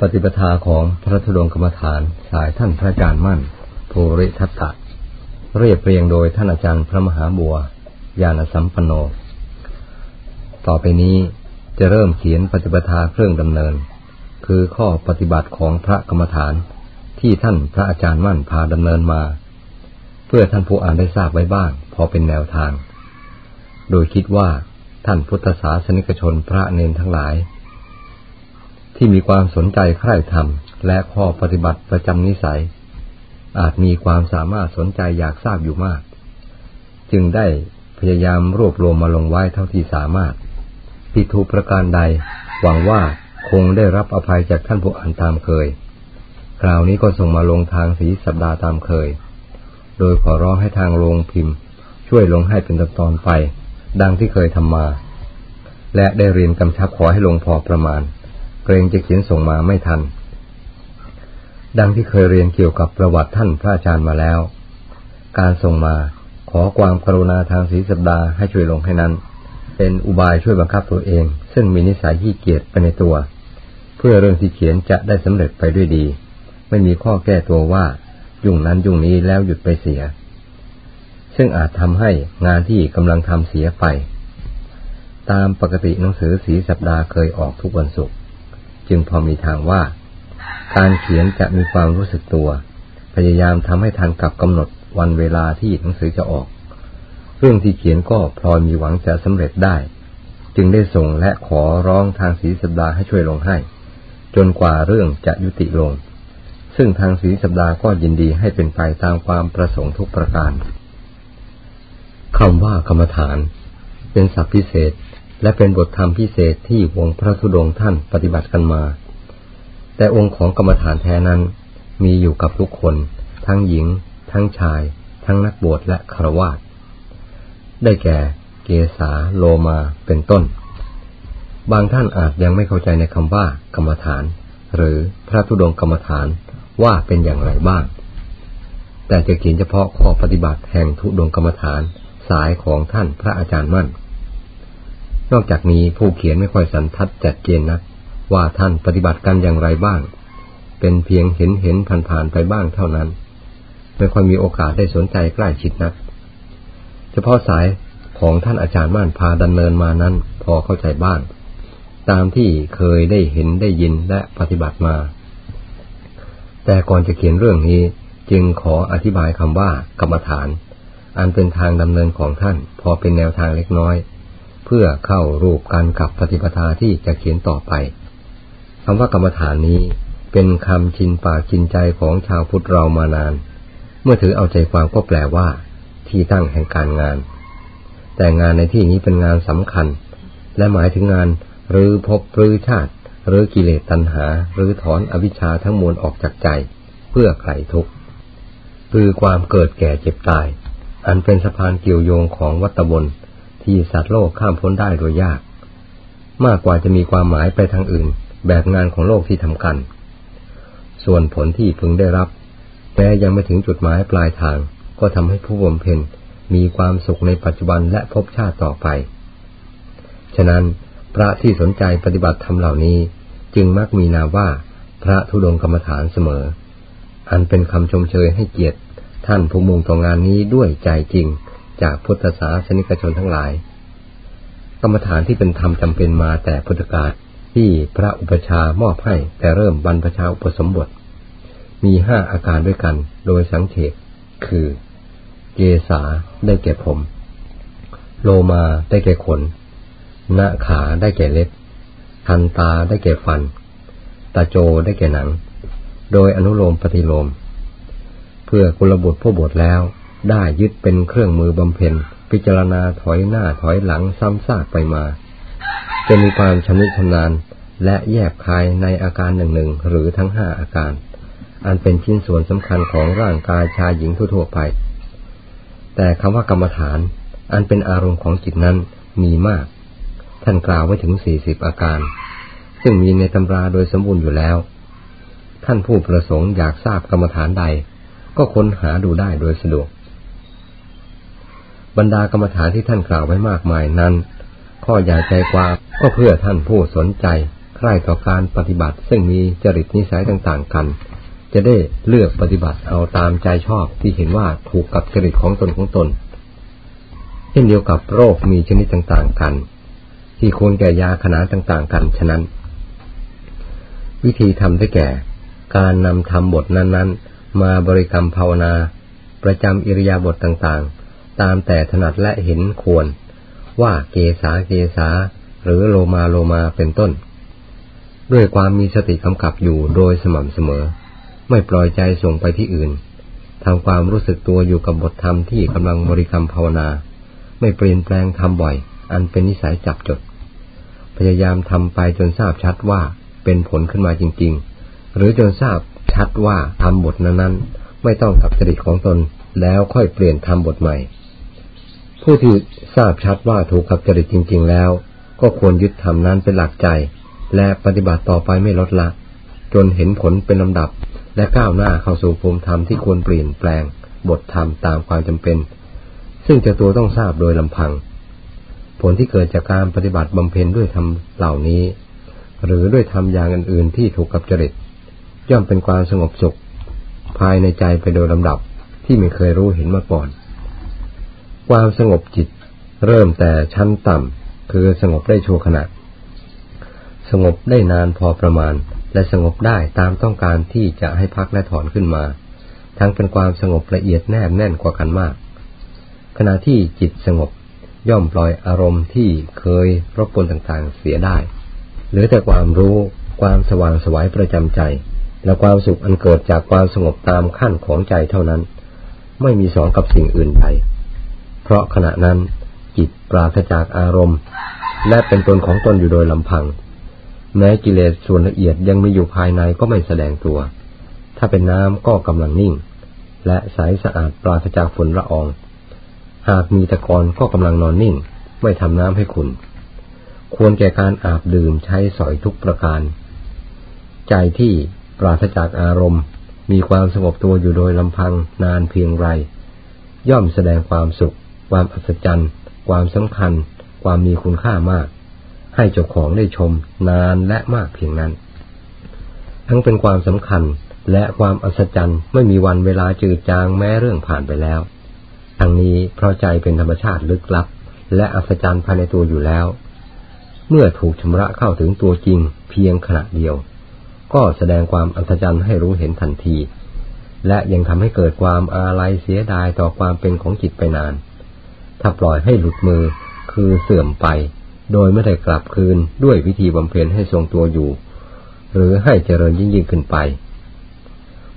ปฏิปทาของพระธุดงกรรมฐานสายท่านพระอาจารย์มั่นภูริทัตตะ เรียบเรียงโดยท่านอาจารย์พระมหาบัวยานสัมปันโน ต่อไปนี้จะเริ่มเขียนปฏิปทาเครื่องดำเนิน คือข้อปฏิบัติของพระกรรมฐานที่ท่านพระอาจารย์มั่นพาดำเนินมา เพื่อท่านผู้อ่านได้ทราบไว้บ้าง พอเป็นแนวทาง โดยคิดว่าท่านพุทธศาสนิกชนพระเนนทั้งหลาย ที่มีความสนใจใคร่ธรรม และข้อปฏิบัติประจำนิสัย อาจมีความสามารถสนใจอยากทราบอยู่มาก จึงได้พยายามรวบรวมมาลงไว้เท่าที่สามารถผิดถูกประการใด หวังว่าคงได้รับอภัยจากท่านผู้อ่านตามเคย คราวนี้ก็ส่งมาลงทางสีสัปดาห์ตามเคย โดยขอร้องให้ทางโรงพิมพ์ ช่วยลงให้เป็นตอนไป ดังที่เคยทำมา และได้เรียนกำชับขอให้ลงพอประมาณ เกรงจะเขียนส่งมาไม่ทัน ดังที่เคยเรียนเกี่ยวกับประวัติท่านพระอาจารย์มาแล้ว การส่งมาขอความกรุณาทางสีสัปดาห์ให้ช่วยลงให้นั้น เป็นอุบายช่วยบังคับตัวเอง ซึ่งมีนิสัยขี้เกียจไปในตัว เพื่อเรื่องที่เขียนจะได้สำเร็จไปด้วยดี ไม่มีข้อแก้ตัวว่ายุ่งนั้นยุ่งนี้แล้วหยุดไปเสีย ซึ่งอาจทำให้งานที่กำลังทำเสียไป ตามปกติหนังสือสีสัปดาห์เคยออกทุกวันศุกร์ จึงพอมีทางว่า การเขียนจะมีความรู้สึกตัว พยายามทำให้ทันกับกำหนดวันเวลาที่หนังสือจะออก เรื่องที่เขียนก็พลอยมีหวังจะสำเร็จได้ จึงได้ส่งและขอร้องทางสีสัปดาห์ให้ช่วยลงให้ จนกว่าเรื่องจะยุติลง ซึ่งทางสีสัปดาห์ก็ยินดีให้เป็นไปตามความประสงค์ทุกประการคำว่ากรรมฐาน เป็นศัพท์พิเศษ และเป็นบทธรรมพิเศษที่วงพระธุดงท่านปฏิบัติกันมา แต่องค์ของกรรมฐานแท้นั้น มีอยู่กับทุกคน ทั้งหญิง ทั้งชาย ทั้งนักบวชและครวาสได้แก่ เกษาโลมาเป็นต้น บางท่านอาจยังไม่เข้าใจในคำว่า กรรมฐาน หรือพระธุดงกรรมฐานว่าเป็นอย่างไรบ้าง แต่จะเขียนเฉพาะข้อปฏิบัติแห่งทุดงกรรมฐานสายของท่านพระอาจารย์มั่น นอกจากนี้ผู้เขียนไม่ค่อยสันทัดจัดเจนนะว่าท่านปฏิบัติกันอย่างไรบ้าง เป็นเพียงเห็นเห็นผ่านๆไปบ้างเท่านั้น ไม่ค่อยมีโอกาสได้สนใจใกล้ชิดนัก เฉพาะสายของท่านอาจารย์ม่านพาดำเนินมานั้น พอเข้าใจบ้าง ตามที่เคยได้เห็นได้ยินและปฏิบัติมา แต่ก่อนจะเขียนเรื่องนี้จึงขออธิบายคำว่ากรรมฐาน อันเป็นทางดำเนินของท่าน พอเป็นแนวทางเล็กน้อย เพื่อเข้ารูปการกับปฏิปทาที่จะเขียนต่อไปคำว่ากรรมฐานนี้เป็นคำชินปากชินใจของชาวพุทธเรามานาน เมื่อถือเอาใจความก็แปลว่า ที่ตั้งแห่งการงาน แต่งานในที่นี้เป็นงานสำคัญ และหมายถึงงานหรือพบหรือชาติ หรือกิเลสตัณหา หรือถอนอวิชชาทั้งมวลออกจากใจ เพื่อไขทุกข์คือความเกิดแก่เจ็บตาย อันเป็นสะพานเกี่ยวโยงของวัตบน ที่สัตว์โลกข้ามพ้นได้โดยยาก มากกว่าจะมีความหมายไปทางอื่น แบบงานของโลกที่ทำกัน ส่วนผลที่พึงได้รับแม้ยังไม่ถึงจุดหมายปลายทาง ก็ทำให้ผู้บำเพ็ญมีความสุขในปัจจุบันและภพชาติต่อไป ฉะนั้นพระที่สนใจปฏิบัติธรรมเหล่านี้จึงมักมีนามว่าพระธุดงกรรมฐานเสมอ อันเป็นคำชมเชยให้เกียรติท่านผู้มุ่งต่องานนี้ด้วยใจจริง จากพุทธศาสนิกชนทั้งหลาย กรรมฐานที่เป็นธรรมจำเป็นมาแต่พุทธกาลที่พระอุปชามอบให้แต่เริ่มบรรพชาอุปสมบท มีห้าอาการด้วยกัน โดยสังเขปคือ เกษาได้แก่ผม โลมาได้แก่ขนนาขาได้แก่เล็บ ทันตาได้แก่ฟัน ตาโจได้แก่หนัง โดยอนุโลมปฏิโลม เพื่อกุลบุตรผู้บวชแล้ว ได้ยึดเป็นเครื่องมือบำเพ็ญ พิจารณาถอยหน้าถอยหลังซ้ำซากไปมา จะมีความชำนิชำนาญและแยบคายในอาการหนึ่งหนึ่งหรือทั้งห้าอาการ อันเป็นชิ้นส่วนสำคัญของร่างกายชายหญิงทั่วไป แต่คำว่ากรรมฐาน อันเป็นอารมณ์ของจิตนั้นมีมาก ท่านกล่าวไว้ถึงสี่สิบอาการ ซึ่งมีในตำราโดยสมบูรณ์อยู่แล้ว ท่านผู้ประสงค์อยากทราบกรรมฐานใด ก็ค้นหาดูได้โดยสะดวก บรรดากรรมฐานที่ท่านกล่าวไว้มากมายนั้น ข้อใหญ่ใจความก็เพื่อท่านผู้สนใจ ใคร่ต่อการปฏิบัติ ซึ่งมีจริตนิสัยต่างๆกัน จะได้เลือกปฏิบัติเอาตามใจชอบที่เห็นว่าถูกกับจริตของตนของตน เช่นเดียวกับโรคมีชนิดต่างๆกัน ที่ควรแก่ยาขนาดต่างๆ กันฉะนั้น วิธีทำได้แก่ การนำทำบทนั้นๆ มาบริกรรมภาวนา ประจำอิริยาบถต่างๆ ตามแต่ถนัดและเห็นควร ว่าเกสาเกสาหรือโลมาโลมาเป็นต้น ด้วยความมีสติกำกับอยู่โดยสม่ำเสมอ ไม่ปล่อยใจส่งไปที่อื่นทำความรู้สึกตัวอยู่กับบทธรรมที่กำลังบริกรรมภาวนา ไม่เปลี่ยนแปลงทำบ่อย อันเป็นนิสัยจับจด พยายามทำไปจนทราบชัดว่าเป็นผลขึ้นมาจริง ๆ หรือจนทราบชัดว่าทำบทนั้นๆไม่ต้องกับจริตของตนแล้วค่อยเปลี่ยนทำบทใหม่ ผู้ที่ทราบชัดว่าถูกกับจริตจริง ๆ แล้ว ก็ควรยึดธรรมนั้นเป็นหลักใจ และปฏิบัติต่อไปไม่ลดละ จนเห็นผลเป็นลำดับ และก้าวหน้าเข้าสู่ภูมิธรรมที่ควรเปลี่ยนแปลง บทธรรมตามความจำเป็น ซึ่งจะตัวต้องทราบโดยลำพัง ผลที่เกิดจากการปฏิบัติบำเพ็ญด้วยธรรมเหล่านี้ หรือด้วยธรรมอย่างอื่นๆที่ถูกกับจริตย่อมเป็นความสงบสุข ภายในใจไปโดยลำดับที่ไม่เคยรู้เห็นมาก่อน ความสงบจิตเริ่มแต่ชั้นต่ำคือสงบได้ชั่วขณะ สงบได้นานพอประมาณ และสงบได้ตามต้องการที่จะให้พักและถอนขึ้นมา ทั้งเป็นความสงบละเอียดแนบแน่นกว่ากันมาก ขณะที่จิตสงบย่อมปล่อยอารมณ์ที่เคยรบกวนต่างๆเสียได้หรือแต่ความรู้ความสว่างสวายประจำใจ และความสุขอันเกิดจากความสงบตามขั้นของใจเท่านั้น ไม่มีสองกับสิ่งอื่นใด เพราะขณะนั้นจิตปราศจากอารมณ์ และเป็นตนของตนอยู่โดยลำพัง แม้กิเลสส่วนละเอียดยังมีอยู่ภายในก็ไม่แสดงตัว ถ้าเป็นน้ำก็กำลังนิ่ง และใสสะอาดปราศจากฝุ่นละออง หากมีตะกอนก็กำลังนอนนิ่ง ไม่ทำน้ำให้ขุนควรแก่การอาบดื่มใช้สอยทุกประการ ใจที่ปราศจากอารมณ์ มีความสงบตัวอยู่โดยลำพังนานเพียงไร ย่อมแสดงความสุข ความอัศจรรย์ ความสำคัญ ความมีคุณค่ามาก ให้เจ้าของได้ชมนานและมากเพียงนั้น ทั้งเป็นความสำคัญและความอัศจรรย์ไม่มีวันเวลาจืดจางแม้เรื่องผ่านไปแล้ว ทั้งนี้เพราะใจเป็นธรรมชาติลึกลับ และอัศจรรย์ภายในตัวอยู่แล้ว เมื่อถูกชำระเข้าถึงตัวจริงเพียงขณะเดียว ก็แสดงความอัศจรรย์ให้รู้เห็นทันที และยังทำให้เกิดความอาลัยเสียดายต่อความเป็นของจิตไปนาน ถ้าปล่อยให้หลุดมือคือเสื่อมไป โดยไม่ได้กลับคืนด้วยวิธีบำเพ็ญให้ทรงตัวอยู่ หรือให้เจริญยิ่งยิ่งขึ้นไป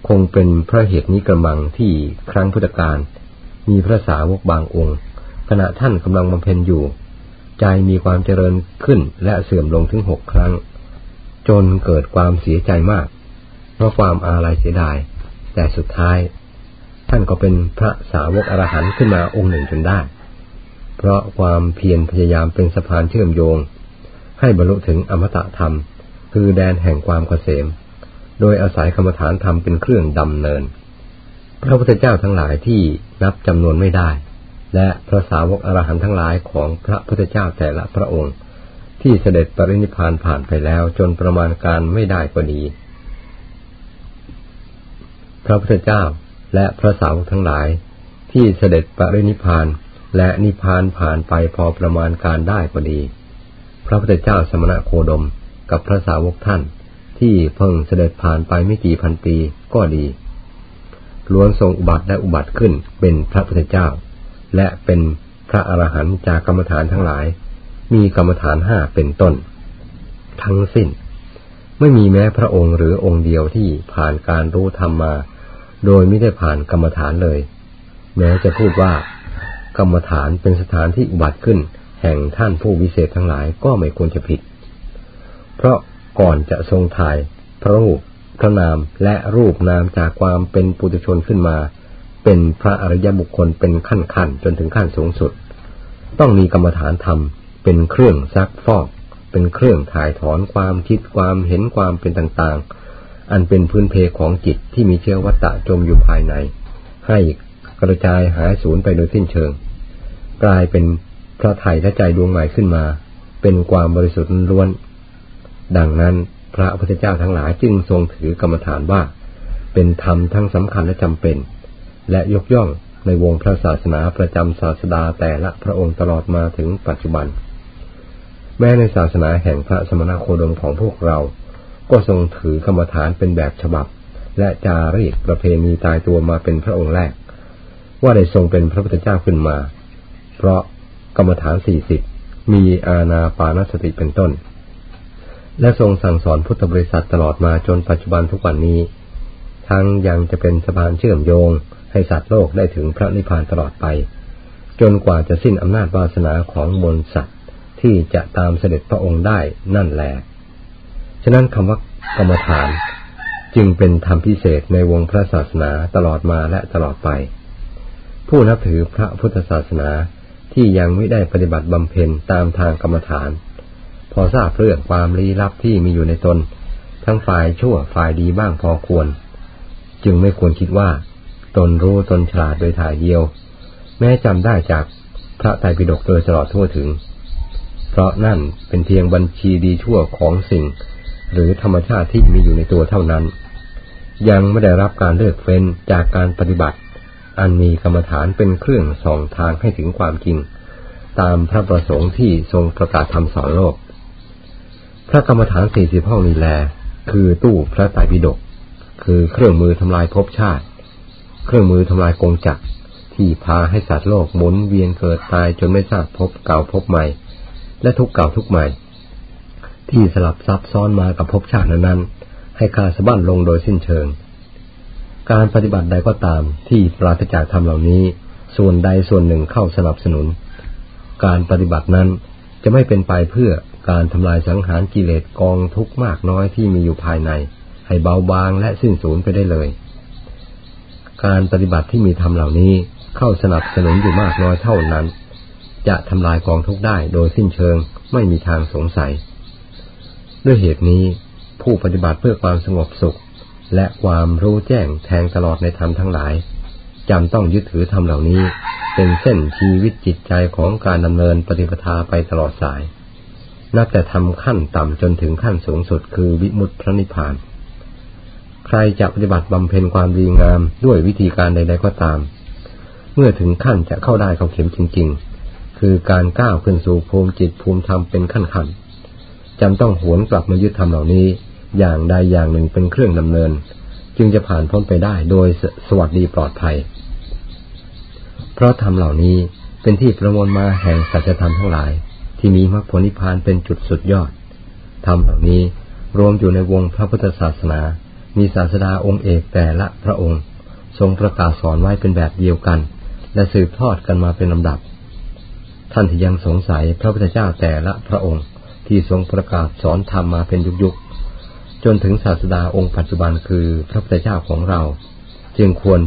คงเป็นพระเหตุนี้กระมังที่ครั้งพุทธกาลมีพระสาวกบางองค์ ขณะท่านกำลังบำเพ็ญอยู่ ใจมีความเจริญขึ้นและเสื่อมลงถึงหกครั้ง จนเกิดความเสียใจมาก เพราะความอาลัยเสียดาย แต่สุดท้าย ท่านก็เป็นพระสาวกอรหันต์ขึ้นมาองค์หนึ่งจนได้ เพราะความเพียรพยายามเป็นสะพานเชื่อมโยง ให้บรรลุถึงอมตะธรรม คือแดนแห่งความเกษม โดยอาศัยกรรมฐานธรรมเป็นเครื่องดำเนิน พระพุทธเจ้าทั้งหลายที่นับจำนวนไม่ได้ และพระสาวกอรหันต์ทั้งหลายของพระพุทธเจ้าแต่ละพระองค์ ที่เสด็จปรินิพานผ่านไปแล้วจนประมาณการไม่ได้ก็ดี พระพุทธเจ้าและพระสาวกทั้งหลายที่เสด็จปรินิพาน และนิพพานผ่านไปพอประมาณการได้ก็ดี พระพุทธเจ้าสมณะโคดมกับพระสาวกท่าน ที่เพิ่งเสด็จผ่านไปไม่กี่พันปีก็ดี ล้วนทรงอุบัติและอุบัติขึ้นเป็นพระพุทธเจ้า และเป็นพระอรหันต์จากกรรมฐานทั้งหลาย มีกรรมฐานห้าเป็นต้น ทั้งสิ้น ไม่มีแม้พระองค์หรือองค์เดียวที่ผ่านการรู้ธรรมมา โดยไม่ได้ผ่านกรรมฐานเลย แม้จะพูดว่า กรรมฐานเป็นสถานที่อุบัติขึ้น แห่งท่านผู้วิเศษทั้งหลายก็ไม่ควรจะผิด เพราะก่อนจะทรงถ่ายพระรูปพระนามและรูปนามจากความเป็นปุถุชนขึ้นมา เป็นพระอริยบุคคลเป็นขั้นขั้นจนถึงขั้นสูงสุด ต้องมีกรรมฐานธรรม เป็นเครื่องซักฟอก เป็นเครื่องถ่ายถอนความคิดความเห็นความเป็นต่างๆ อันเป็นพื้นเพของจิตที่มีเชื้อวัตตะจมอยู่ภายใน ให้กระจายหายสูญไปโดยสิ้นเชิง กลายเป็นพระไถ่และใจดวงใหม่ขึ้นมา เป็นความบริสุทธิ์ล้วน ดังนั้นพระพุทธเจ้าทั้งหลายจึงทรงถือกรรมฐานว่า เป็นธรรมทั้งสำคัญและจำเป็น และยกย่องในวงพระศาสนาประจำศาสดาแต่ละพระองค์ตลอดมาถึงปัจจุบัน แม้ในศาสนาแห่งพระสมณโคดมของพวกเรา ก็ทรงถือกรรมฐานเป็นแบบฉบับ และจารีตประเพณีตายตัวมาเป็นพระองค์แรก ว่าได้ทรงเป็นพระพุทธเจ้าขึ้นมา เพราะกรรมฐานสี่สิบมีอาณาปานสติเป็นต้น และทรงสั่งสอนพุทธบริษัทตลอดมาจนปัจจุบันทุกวันนี้ ทั้งยังจะเป็นสะพานเชื่อมโยง ให้สัตว์โลกได้ถึงพระนิพพานตลอดไป จนกว่าจะสิ้นอำนาจวาสนาของมนสัตว์ที่จะตามเสด็จพระองค์ได้นั่นแหละฉะนั้นคำว่ากรรมฐานจึงเป็นธรรมพิเศษในวงพระศาสนาตลอดมาและตลอดไป ผู้นับถือพระพุทธศาสนา ที่ยังไม่ได้ปฏิบัติบำเพ็ญตามทางกรรมฐาน พอทราบเรื่องความลี้ลับที่มีอยู่ในตน ทั้งฝ่ายชั่วฝ่ายดีบ้างพอควร จึงไม่ควรคิดว่า ตนรู้ตนฉลาดโดยถ่ายเดียว แม้จำได้จากพระไตรปิฎกโดยตลอดทั่วถึง เพราะนั่นเป็นเพียงบัญชีดีชั่วของสิ่ง หรือธรรมชาติที่มีอยู่ในตัวเท่านั้น ยังไม่ได้รับการเลือกเฟ้นจากการปฏิบัติ อันมีกรรมฐานเป็นเครื่องส่องทางให้ถึงความจริง ตามพระประสงค์ที่ทรงประกาศทำสอนโลก พระกรรมฐานสี่สิบห้องนี้แล คือตู้พระไตรปิฎกคือเครื่องมือทำลายภพชาติ เครื่องมือทำลายกงจักรที่พาให้สัตว์โลกหมุนเวียนเกิดตายจนไม่ทราบพบเก่าพบใหม่ และทุกเก่าทุกใหม่ ที่สลับซับซ้อนมากับภพชาตินั้นให้คาสะบั้นลงโดยสิ้นเชิง การปฏิบัติใดก็ตามที่ปราศจากธรรมเหล่านี้ ส่วนใดส่วนหนึ่งเข้าสนับสนุน การปฏิบัตินั้นจะไม่เป็นไปเพื่อการทำลายสังหารกิเลสกองทุกมากน้อยที่มีอยู่ภายใน ให้เบาบางและสิ้นสูญไปได้เลย การปฏิบัติที่มีธรรมเหล่านี้เข้าสนับสนุนอยู่มากน้อยเท่านั้น จะทำลายกองทุกได้โดยสิ้นเชิงไม่มีทางสงสัย ด้วยเหตุนี้ผู้ปฏิบัติเพื่อความสงบสุข และความรู้แจ้งแทงตลอดในธรรมทั้งหลายจำต้องยึดถือธรรมเหล่านี้ เป็นเส้นชีวิตจิตใจของการดำเนินปฏิปทาไปตลอดสาย นับแต่ทำขั้นต่ำจนถึงขั้นสูงสุดคือวิมุตติพระนิพพาน ใครจะปฏิบัติบำเพ็ญความดีงามด้วยวิธีการใดๆก็ตาม เมื่อถึงขั้นจะเข้าได้เขาเข็มจริง ๆ คือการก้าวขึ้นสู่ภูมิจิตภูมิธรรมเป็นขั้นขันจำต้องหวนกลับมายึดธรรมเหล่านี้ อย่างใดอย่างหนึ่งเป็นเครื่องดำเนิน จึงจะผ่านพ้นไปได้โดยสวัสดีปลอดภัย เพราะธรรมเหล่านี้เป็นที่ประมวลมาแห่งสัจธรรมทั้งหลาย ที่มีมรรคผลนิพพานเป็นจุดสุดยอดธรรมเหล่านี้รวมอยู่ในวงพระพุทธศาสนา มีศาสดาองค์เอกแต่ละพระองค์ ทรงประกาศสอนไว้เป็นแบบเดียวกัน และสืบทอดกันมาเป็นลำดับ ท่านที่ยังสงสัยพระพุทธเจ้าแต่ละพระองค์ที่ทรงประกาศสอนธรรมมาเป็นยุคๆ จนถึงศาสดาองค์ปัจจุบันคือพระพุทธเจ้าของเรา จึงควร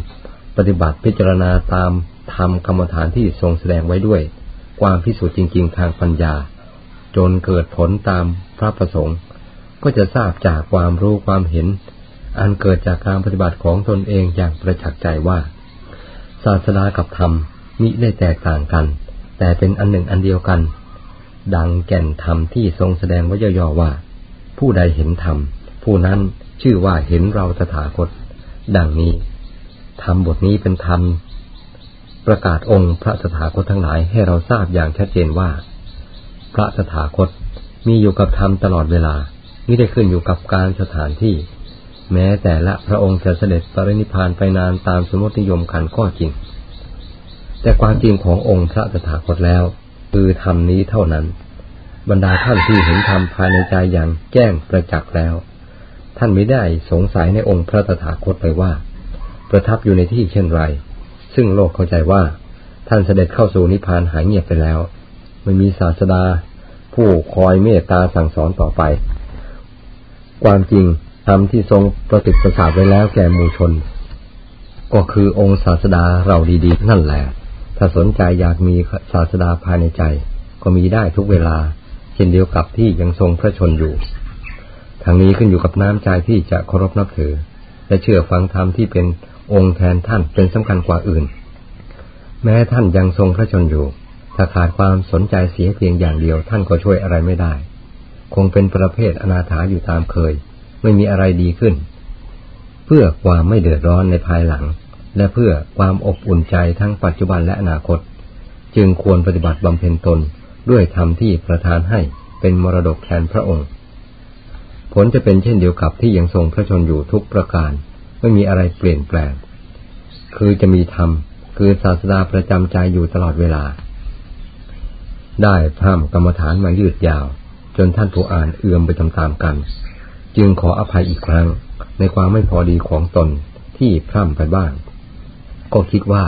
ปฏิบัติพิจารณาตามธรรมกรรมฐานที่ทรงแสดงไว้ด้วย ความพิสูจน์จริง ๆ ทางปัญญา จนเกิดผลตามพระประสงค์ ก็จะทราบจากความรู้ความเห็น อันเกิดจากการปฏิบัติของตนเองอย่างประจักษ์ใจว่า ศาสนากับธรรมมิได้แตกต่างกัน แต่เป็นอันหนึ่งอันเดียวกัน ดังแก่นธรรมที่ทรงแสดงไว้ย่อๆว่า ผู้ใดเห็นธรรม ผู้นั้นชื่อว่าเห็นเราตถาคต ดังนี้ธรรมบทนี้เป็นธรรม ประกาศองค์พระตถาคตทั้งหลายให้เราทราบอย่างชัดเจนว่า พระตถาคตมีอยู่กับธรรมตลอดเวลาไม่ได้ขึ้นอยู่กับการสถานที่ แม้แต่ละพระองค์จะเสด็จปรินิพานไปนานตามสมมตินิยมกันก็จริง แต่ความจริงขององค์พระตถาคตแล้ว คือธรรมนี้เท่านั้น บรรดาท่านที่เห็นธรรมภายในใจอย่างแจ้งประจักษ์แล้ว ท่านไม่ได้สงสัยในองค์พระตถาคตไปว่า ประทับอยู่ในที่เช่นไร ซึ่งโลกเข้าใจว่า ท่านเสด็จเข้าสู่นิพพานหายเงียบไปแล้ว ไม่มีศาสดา ผู้คอยเมตตาสั่งสอนต่อไป ความจริงธรรมที่ทรงประติประสาทไว้แล้วแก่มูชน ก็คือองค์ศาสดาเราดีๆ นั่นแหละถ้าสนใจอยากมีศาสดาภายในใจ ก็มีได้ทุกเวลา เช่นเดียวกับที่ยังทรงพระชนอยู่ ทางนี้ขึ้นอยู่กับน้ำใจที่จะเคารพนับถือ และเชื่อฟังธรรมที่เป็นองค์แทนท่านเป็นสำคัญกว่าอื่น แม้ท่านยังทรงพระชนอยู่ ถ้าขาดความสนใจเสียเพียงอย่างเดียวท่านก็ช่วยอะไรไม่ได้ คงเป็นประเภทอนาถาอยู่ตามเคย ไม่มีอะไรดีขึ้น เพื่อความไม่เดือดร้อนในภายหลัง และเพื่อความอบอุ่นใจทั้งปัจจุบันและอนาคต จึงควรปฏิบัติบำเพ็ญตนด้วยธรรมที่ประทานให้เป็นมรดกแทนพระองค์ ผลจะเป็นเช่นเดียวกับที่ยังทรงพระชนอยู่ทุกประการ ไม่มีอะไรเปลี่ยนแปลง คือจะมีธรรม คือศาสดาประจำใจอยู่ตลอดเวลา ได้พร่ำกรรมฐานมายืดยาว จนท่านผู้อ่านเอื่อมไปตามๆกัน จึงขออภัยอีกครั้งในความไม่พอดีของตนที่พร่ำไปบ้าง ก็คิดว่า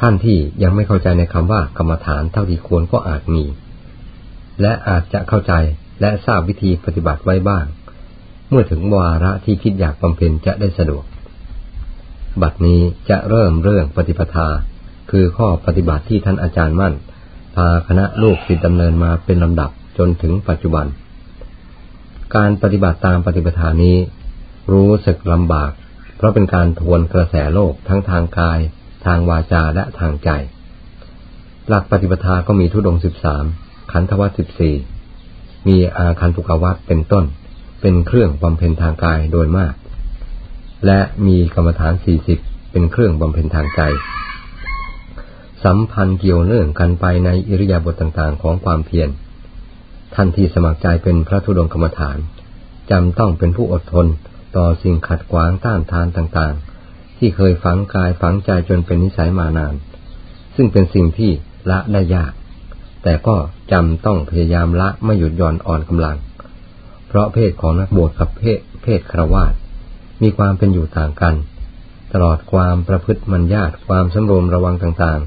ท่านที่ยังไม่เข้าใจในคำว่ากรรมฐานเท่าที่ควรก็อาจมี และอาจจะเข้าใจและทราบวิธีปฏิบัติไว้บ้าง เมื่อถึงวาระที่คิดอยากบำเพ็ญจะได้สะดวก บัดนี้จะเริ่มเรื่องปฏิปทา คือข้อปฏิบัติที่ท่านอาจารย์มั่น พาคณะลูกศิษย์ดำเนินมาเป็นลำดับจนถึงปัจจุบัน การปฏิบัติตามปฏิปทานี้ รู้สึกลำบาก เพราะเป็นการทวนกระแสโลกทั้งทางกาย ทางวาจาและทางใจ หลักปฏิปทาก็มีทุดงสิบสามขันธวัตสิบสี่มีอาคันตุกวัตเป็นต้น เป็นเครื่องบำเพ็ญทางกายโดยมาก และมีกรรมฐานสี่สิบเป็นเครื่องบำเพ็ญทางใจ สัมพันธ์เกี่ยวเนื่องกันไปในอิริยาบถต่างๆ ของความเพียร ท่านที่สมัครใจเป็นพระธุดงกรรมฐานจำต้องเป็นผู้อดทนต่อสิ่งขัดขวางต้านทานต่างๆ ที่เคยฝังกายฝังใจจนเป็นนิสัยมานาน ซึ่งเป็นสิ่งที่ละได้ยาก แต่ก็จำต้องพยายามละไม่หยุดหย่อนอ่อนกำลัง เพราะเพศของนักบวชกับเพศเพศครวาสมีความเป็นอยู่ต่างกัน ตลอดความประพฤติมัญญาตความสำรวมระวังต่าง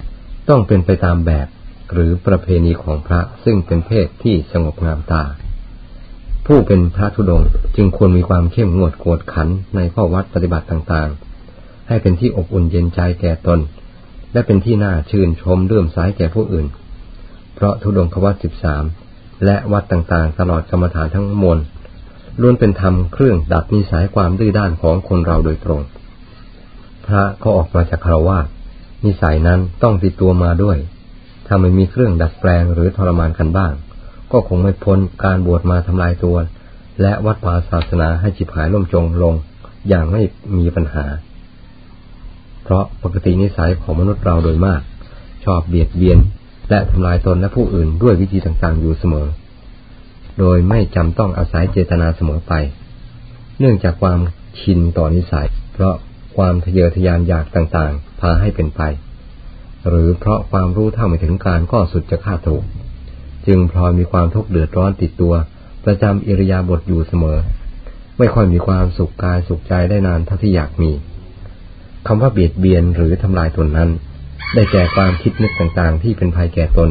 ๆ ต้องเป็นไปตามแบบหรือประเพณีของพระซึ่งเป็นเพศที่สงบงามตา ผู้เป็นพระธุดงจึงควรมีความเข้มงวดกวดขันในข้อวัดปฏิบัติต่างๆ ให้เป็นที่อบอุ่นเย็นใจแก่ตน และเป็นที่น่าชื่นชมเลื่อมสายแก่ผู้อื่น เพราะทุดงควัตสิบสาม และวัดต่างๆ ตลอดกรรมฐานทั้งมวลล้วนเป็นธรรมเครื่องดัดนิสัยความดื้อด้านของคนเราโดยตรง พระก็ออกมาจากคารวะนิสัยนั้นต้องติดตัวมาด้วย ถ้าไม่มีเครื่องดัดแปลงหรือทรมานกันบ้าง ก็คงไม่พ้นการบวชมาทำลายตัว และวัดป่าศาสนาให้จิบหายล่มจงลง อย่างไม่มีปัญหา เพราะปกตินิสัยของมนุษย์เราโดยมาก ชอบเบียดเบียน และทำลายตนและผู้อื่นด้วยวิธีต่างๆอยู่เสมอ โดยไม่จำต้องอาศัยเจตนาเสมอไป เนื่องจากความชินต่อนิสัย เพราะความทะเยอทะยานอยากต่างๆ พาให้เป็นไป หรือเพราะความรู้เท่าไม่ถึงการก็สุดจะฆ่าถูก จึงพลอยมีความทุกข์เดือดร้อนติดตัว ประจำอิริยาบถอยู่เสมอ ไม่ค่อยมีความสุขกายสุขใจได้นานเท่าที่อยากมีคำว่าเบียดเบียนหรือทำลายตนนั้น ได้แก่ความคิดนึกต่างๆ ที่เป็นภัยแก่ตน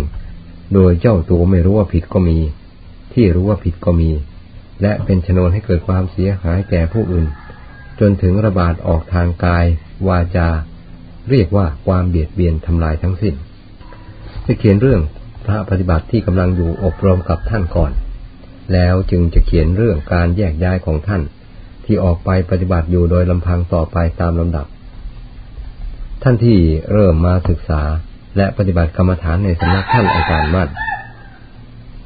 โดยเจ้าตัวไม่รู้ว่าผิดก็มี ที่รู้ว่าผิดก็มี และเป็นชนวนให้เกิดความเสียหายแก่ผู้อื่น จนถึงระบาดออกทางกาย วาจา เรียกว่าความเบียดเบียนทำลายทั้งสิ้นจะเขียนเรื่องพระปฏิบัติที่กำลังอยู่อบรมกับท่านก่อน แล้วจึงจะเขียนเรื่องการแยกย้ายของท่าน ที่ออกไปปฏิบัติอยู่โดยลำพังต่อไปตามลำดับ ท่านที่เริ่มมาศึกษาและปฏิบัติกรรมฐานในสำนักท่านอาจารย์มั่น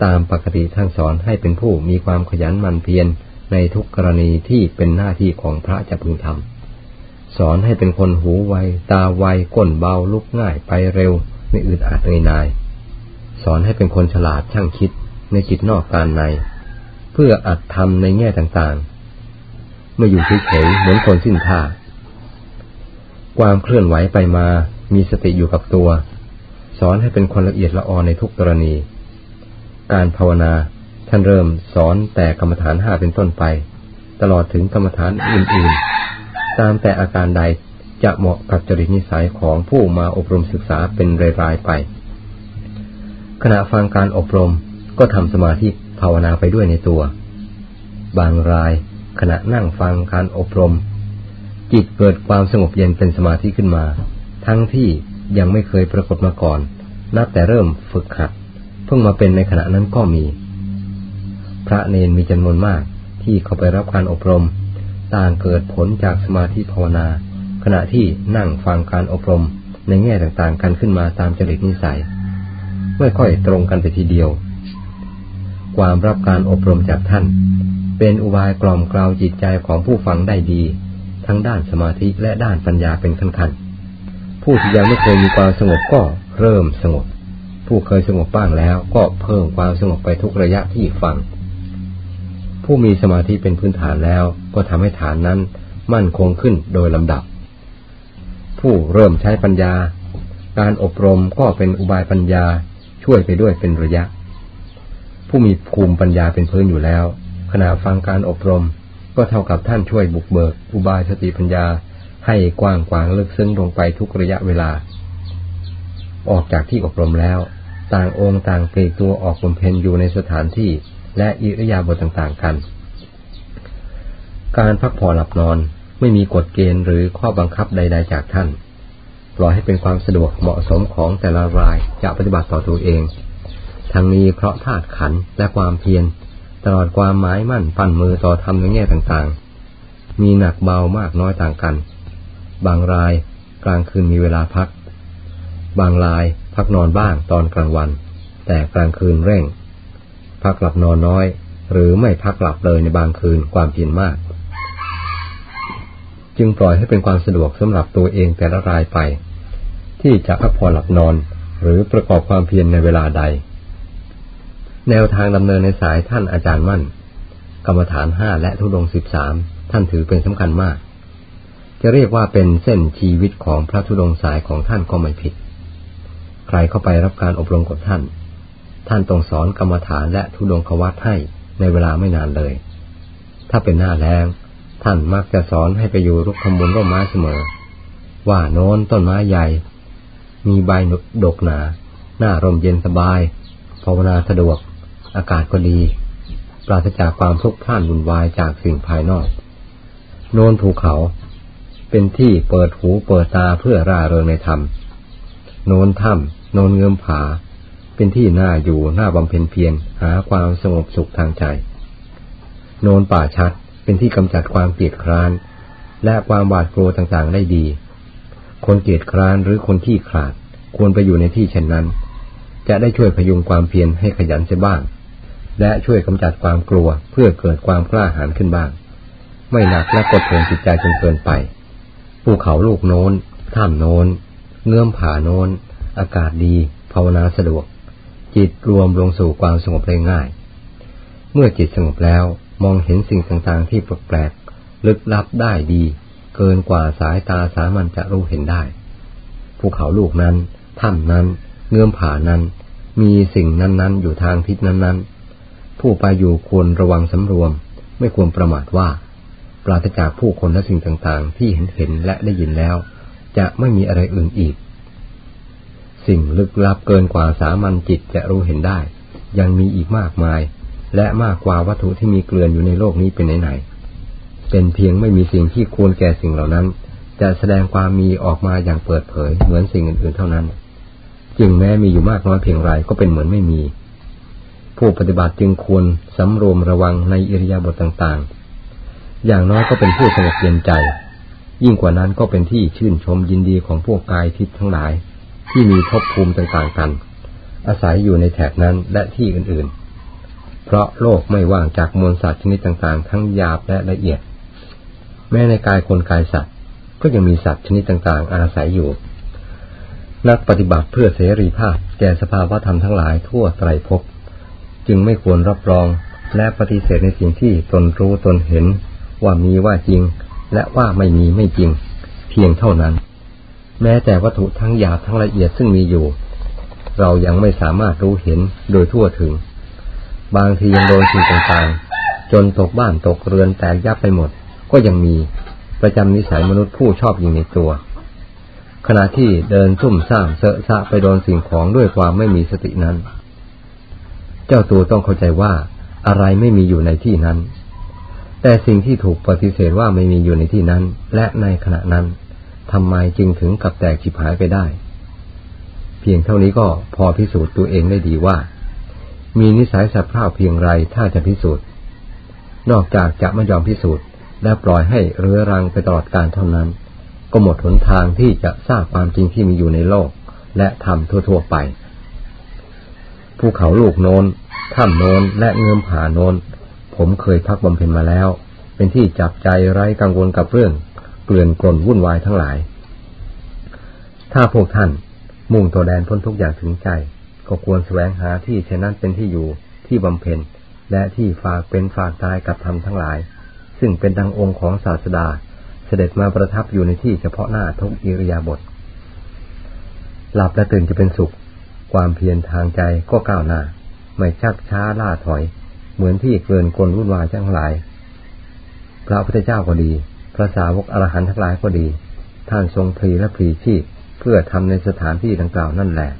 ตามปกติท่านสอนให้เป็นผู้มีความขยันหมั่นเพียรในทุกกรณีที่เป็นหน้าที่ของพระจะพึงทำสอนให้เป็นคนหูไว ตาไวก้นเบาลุกง่ายไปเร็ว ไม่อึดอัดเอยนาย สอนให้เป็นคนฉลาดช่างคิดในจิตนอกการใน เพื่ออัดทำในแง่ต่างๆ ไม่อยู่เฉยๆเหมือนคนสิ้นท่า ความเคลื่อนไหวไปมา มีสติอยู่กับตัว สอนให้เป็นคนละเอียดละออในทุกกรณี การภาวนาท่านเริ่มสอนแต่กรรมฐานห้าเป็นต้นไป ตลอดถึงกรรมฐานอื่นๆ ตามแต่อาการใดจะเหมาะกับจริตนิสัยของผู้มาอบรมศึกษาเป็นรายๆไป ขณะฟังการอบรมก็ทำสมาธิภาวนาไปด้วยในตัว บางรายขณะนั่งฟังการอบรม จิตเกิดความสงบเย็นเป็นสมาธิขึ้นมา ทั้งที่ยังไม่เคยปรากฏมาก่อน นับแต่เริ่มฝึกขัด เพิ่งมาเป็นในขณะนั้นก็มี พระเนนมีจำนวนมากที่เข้าไปรับการอบรม ต่างเกิดผลจากสมาธิภาวนา ขณะที่นั่งฟังการอบรมในแง่ต่างๆ กันขึ้นมาตามจริตนิสัย ไม่ค่อยตรงกันไปทีเดียวคความรับการอบรมจากท่าน เป็นอุบายกล่อมกล่าวจิตใจของผู้ฟังได้ดี ทั้งด้านสมาธิและด้านปัญญาเป็นขั้นๆผู้ที่ยังไม่เคยมีความสงบก็เริ่มสงบ ผู้เคยสงบบ้างแล้วก็เพิ่มความสงบไปทุกระยะที่ฟัง ผู้มีสมาธิเป็นพื้นฐานแล้วก็ทำให้ฐานนั้นมั่นคงขึ้นโดยลำดับ ผู้เริ่มใช้ปัญญา การอบรมก็เป็นอุบายปัญญาช่วยไปด้วยเป็นระยะ ผู้มีภูมิปัญญาเป็นพื้นอยู่แล้วขณะฟังการอบรม ก็เท่ากับท่านช่วยบุกเบิก อุบายสติปัญญาให้กว้างกวางลึกซึ้งลงไปทุกระยะเวลา ออกจากที่อบรมแล้ว ต่างองค์ต่างปลีกตัวออกบำเพ็ญอยู่ในสถานที่และอิริยาบถต่างๆกัน การพักผ่อนหลับนอนไม่มีกฎเกณฑ์หรือข้อบังคับใด ๆ จากท่าน ปล่อยให้เป็นความสะดวกเหมาะสมของแต่ละรายจะปฏิบัติต่อตัวเอง ทั้งนี้เพราะธาตุขันและความเพียร ตลอดความหมายมั่นปั้นมือต่อทำในแง่ต่างๆ มีหนักเบามากน้อยต่างกัน บางรายกลางคืนมีเวลาพัก บางรายพักนอนบ้างตอนกลางวัน แต่กลางคืนเร่ง พักหลับนอนน้อย หรือไม่พักหลับเลยในบางคืนความเพียรมาก จึงปล่อยให้เป็นความสะดวกสำหรับตัวเองแต่ละรายไป ที่จะพักผ่อนหลับนอนหรือประกอบความเพียรในเวลาใด แนวทางดำเนินในสายท่านอาจารย์มั่น กรรมฐานห้าและทุดงสิบสามท่านถือเป็นสำคัญมาก จะเรียกว่าเป็นเส้นชีวิตของพระธุดงสายของท่านก็ไม่ผิด ใครเข้าไปรับการอบรมกับท่าน ท่านต้องสอนกรรมฐานและทุดงควัตให้ในเวลาไม่นานเลย ถ้าเป็นหน้าแรงท่านมักจะสอนให้ไปอยู่รุกขมูลร่มไม้เสมอ ว่าโน้นต้นไม้ใหญ่ มีใบดกหนา หน้าร่มเย็นสบายภาวนาสะดวก อากาศก็ดี ปราศจากความพลุกพล่านวุ่นวายจากสิ่งภายนอก โนนภูเขา เป็นที่เปิดหูเปิดตาเพื่อร่าเริงในธรรม โนนถ้ำโนนเงื้อมผา เป็นที่น่าอยู่น่าบำเพ็ญเพียรหาความสงบสุขทางใจ โนนป่าชัดเป็นที่กำจัดความเกลียดคร้าน และความหวาดกลัวต่างๆได้ดี คนเกลียดคร้านหรือคนที่ขาดควรไปอยู่ในที่เช่นนั้น จะได้ช่วยพยุงความเพียรให้ขยันเสียบ้าง และช่วยกำจัดความกลัวเพื่อเกิดความกล้าหาญขึ้นบ้าง ไม่หนักและกดเทือนจิตใจจนเกินไป ภูเขาลูกโน้นถ้ำโน้น เงื่อมผาโน้น อากาศดี ภาวนาสะดวก จิตรวมลงสู่ความสงบได้ง่าย เมื่อจิตสงบแล้วมองเห็นสิ่งต่างๆที่แปลกๆลึกลับได้ดี เกินกว่าสายตาสามัญจะรู้เห็นได้ ภูเขาลูกนั้นถ้ำนั้น เงื่อมผานั้น มีสิ่งนั้นๆ อยู่ทางทิศนั้นๆ ผู้ไปอยู่ควรระวังสำรวม ไม่ควรประมาทว่า ปราศจากผู้คนและสิ่งต่างๆ ที่เห็นเห็นและได้ยินแล้ว จะไม่มีอะไรอื่นอีก สิ่งลึกลับเกินกว่าสามัญจิตจะรู้เห็นได้ ยังมีอีกมากมาย และมากกว่าวัตถุที่มีเกลื่อนอยู่ในโลกนี้เป็นไหนๆเป็นเพียงไม่มีสิ่งที่ควรแก่สิ่งเหล่านั้น จะแสดงความมีออกมาอย่างเปิดเผย เหมือนสิ่งอื่นๆเท่านั้น จึงแม้มีอยู่มากน้อยเพียงไรก็เป็นเหมือนไม่มี ผู้ปฏิบัติจึงควรสำรวมระวังในอิริยาบถต่างๆ อย่างน้อยก็เป็นผู้สงบเย็นใจ ยิ่งกว่านั้นก็เป็นที่ชื่นชมยินดีของพวกกายทิพย์ทั้งหลาย ที่มีภพภูมิต่างๆกัน อาศัยอยู่ในแถบนั้นและที่อื่นๆ เพราะโลกไม่ว่างจากมวลสัตว์ชนิดต่างๆ ทั้งหยาบและละเอียด แม้ในกายคนกายสัตว์ ก็ยังมีสัตว์ชนิดต่างๆ อาศัยอยู่ นักปฏิบัติเพื่อเสรีภาพแก่สภาวะธรรมทั้งหลายทั่วไตรภพ จึงไม่ควรรับรอง และปฏิเสธในสิ่งที่ตนรู้ตนเห็น ว่ามีว่าจริง และว่าไม่มีไม่จริง เพียงเท่านั้น แม้แต่วัตถุทั้งหยาบทั้งละเอียดซึ่งมีอยู่ เรายังไม่สามารถรู้เห็นโดยทั่วถึง บางทียังโดนสิ่งต่างๆ จนตกบ้านตกเรือนแตกยับไปหมด ก็ยังมีประจำนิสัยมนุษย์ผู้ชอบยิงในตัวขณะที่เดินซุ่มซ่ามเสอะสะไปโดนสิ่งของด้วยความไม่มีสตินั้น เจ้าตัวต้องเข้าใจว่าอะไรไม่มีอยู่ในที่นั้น แต่สิ่งที่ถูกปฏิเสธว่าไม่มีอยู่ในที่นั้น และในขณะนั้นทำไมจึงถึงกับแตกฉิบหายไปได้ เพียงเท่านี้ก็พอพิสูจน์ตัวเองได้ดีว่า มีนิสัยสับเพร่าเพียงไรถ้าจะพิสูจน์ นอกจากจะไม่ยอมพิสูจน์ และปล่อยให้เรื้อรังไปตลอดการเท่านั้น ก็หมดหนทางที่จะทราบความจริงที่มีอยู่ในโลก และทำทั่วๆไป ภูเขาลูกโน้นถ้ำโนนและเงื่อมผาโนนผมเคยพักบำเพ็ญมาแล้ว เป็นที่จับใจไร้กังวลกับเรื่องเกลื่อนกลนวุ่นวายทั้งหลาย ถ้าพวกท่านมุ่งตัวแดนพ้นทุกอย่างถึงใจ ก็ควรแสวงหาที่เช่นนั้นเป็นที่อยู่ที่บำเพ็ญและที่ฝากเป็นฝากตายกับธรรมทั้งหลาย ซึ่งเป็นดังองค์ของศาสดา เสด็จมาประทับอยู่ในที่เฉพาะหน้าทุกอิริยาบถหลับและตื่นจะเป็นสุข ความเพียรทางใจก็ก้าวหน้า ไม่ชักช้าล่าถอย เหมือนที่เกินกลวุ่นวายทั้งหลาย พระพุทธเจ้าก็ดี พระสาวกอรหันต์ทั้งหลายก็ดี ท่านทรงพลีและพลีชีพเพื่อทำในสถานที่ดังกล่าวนั่นแหละ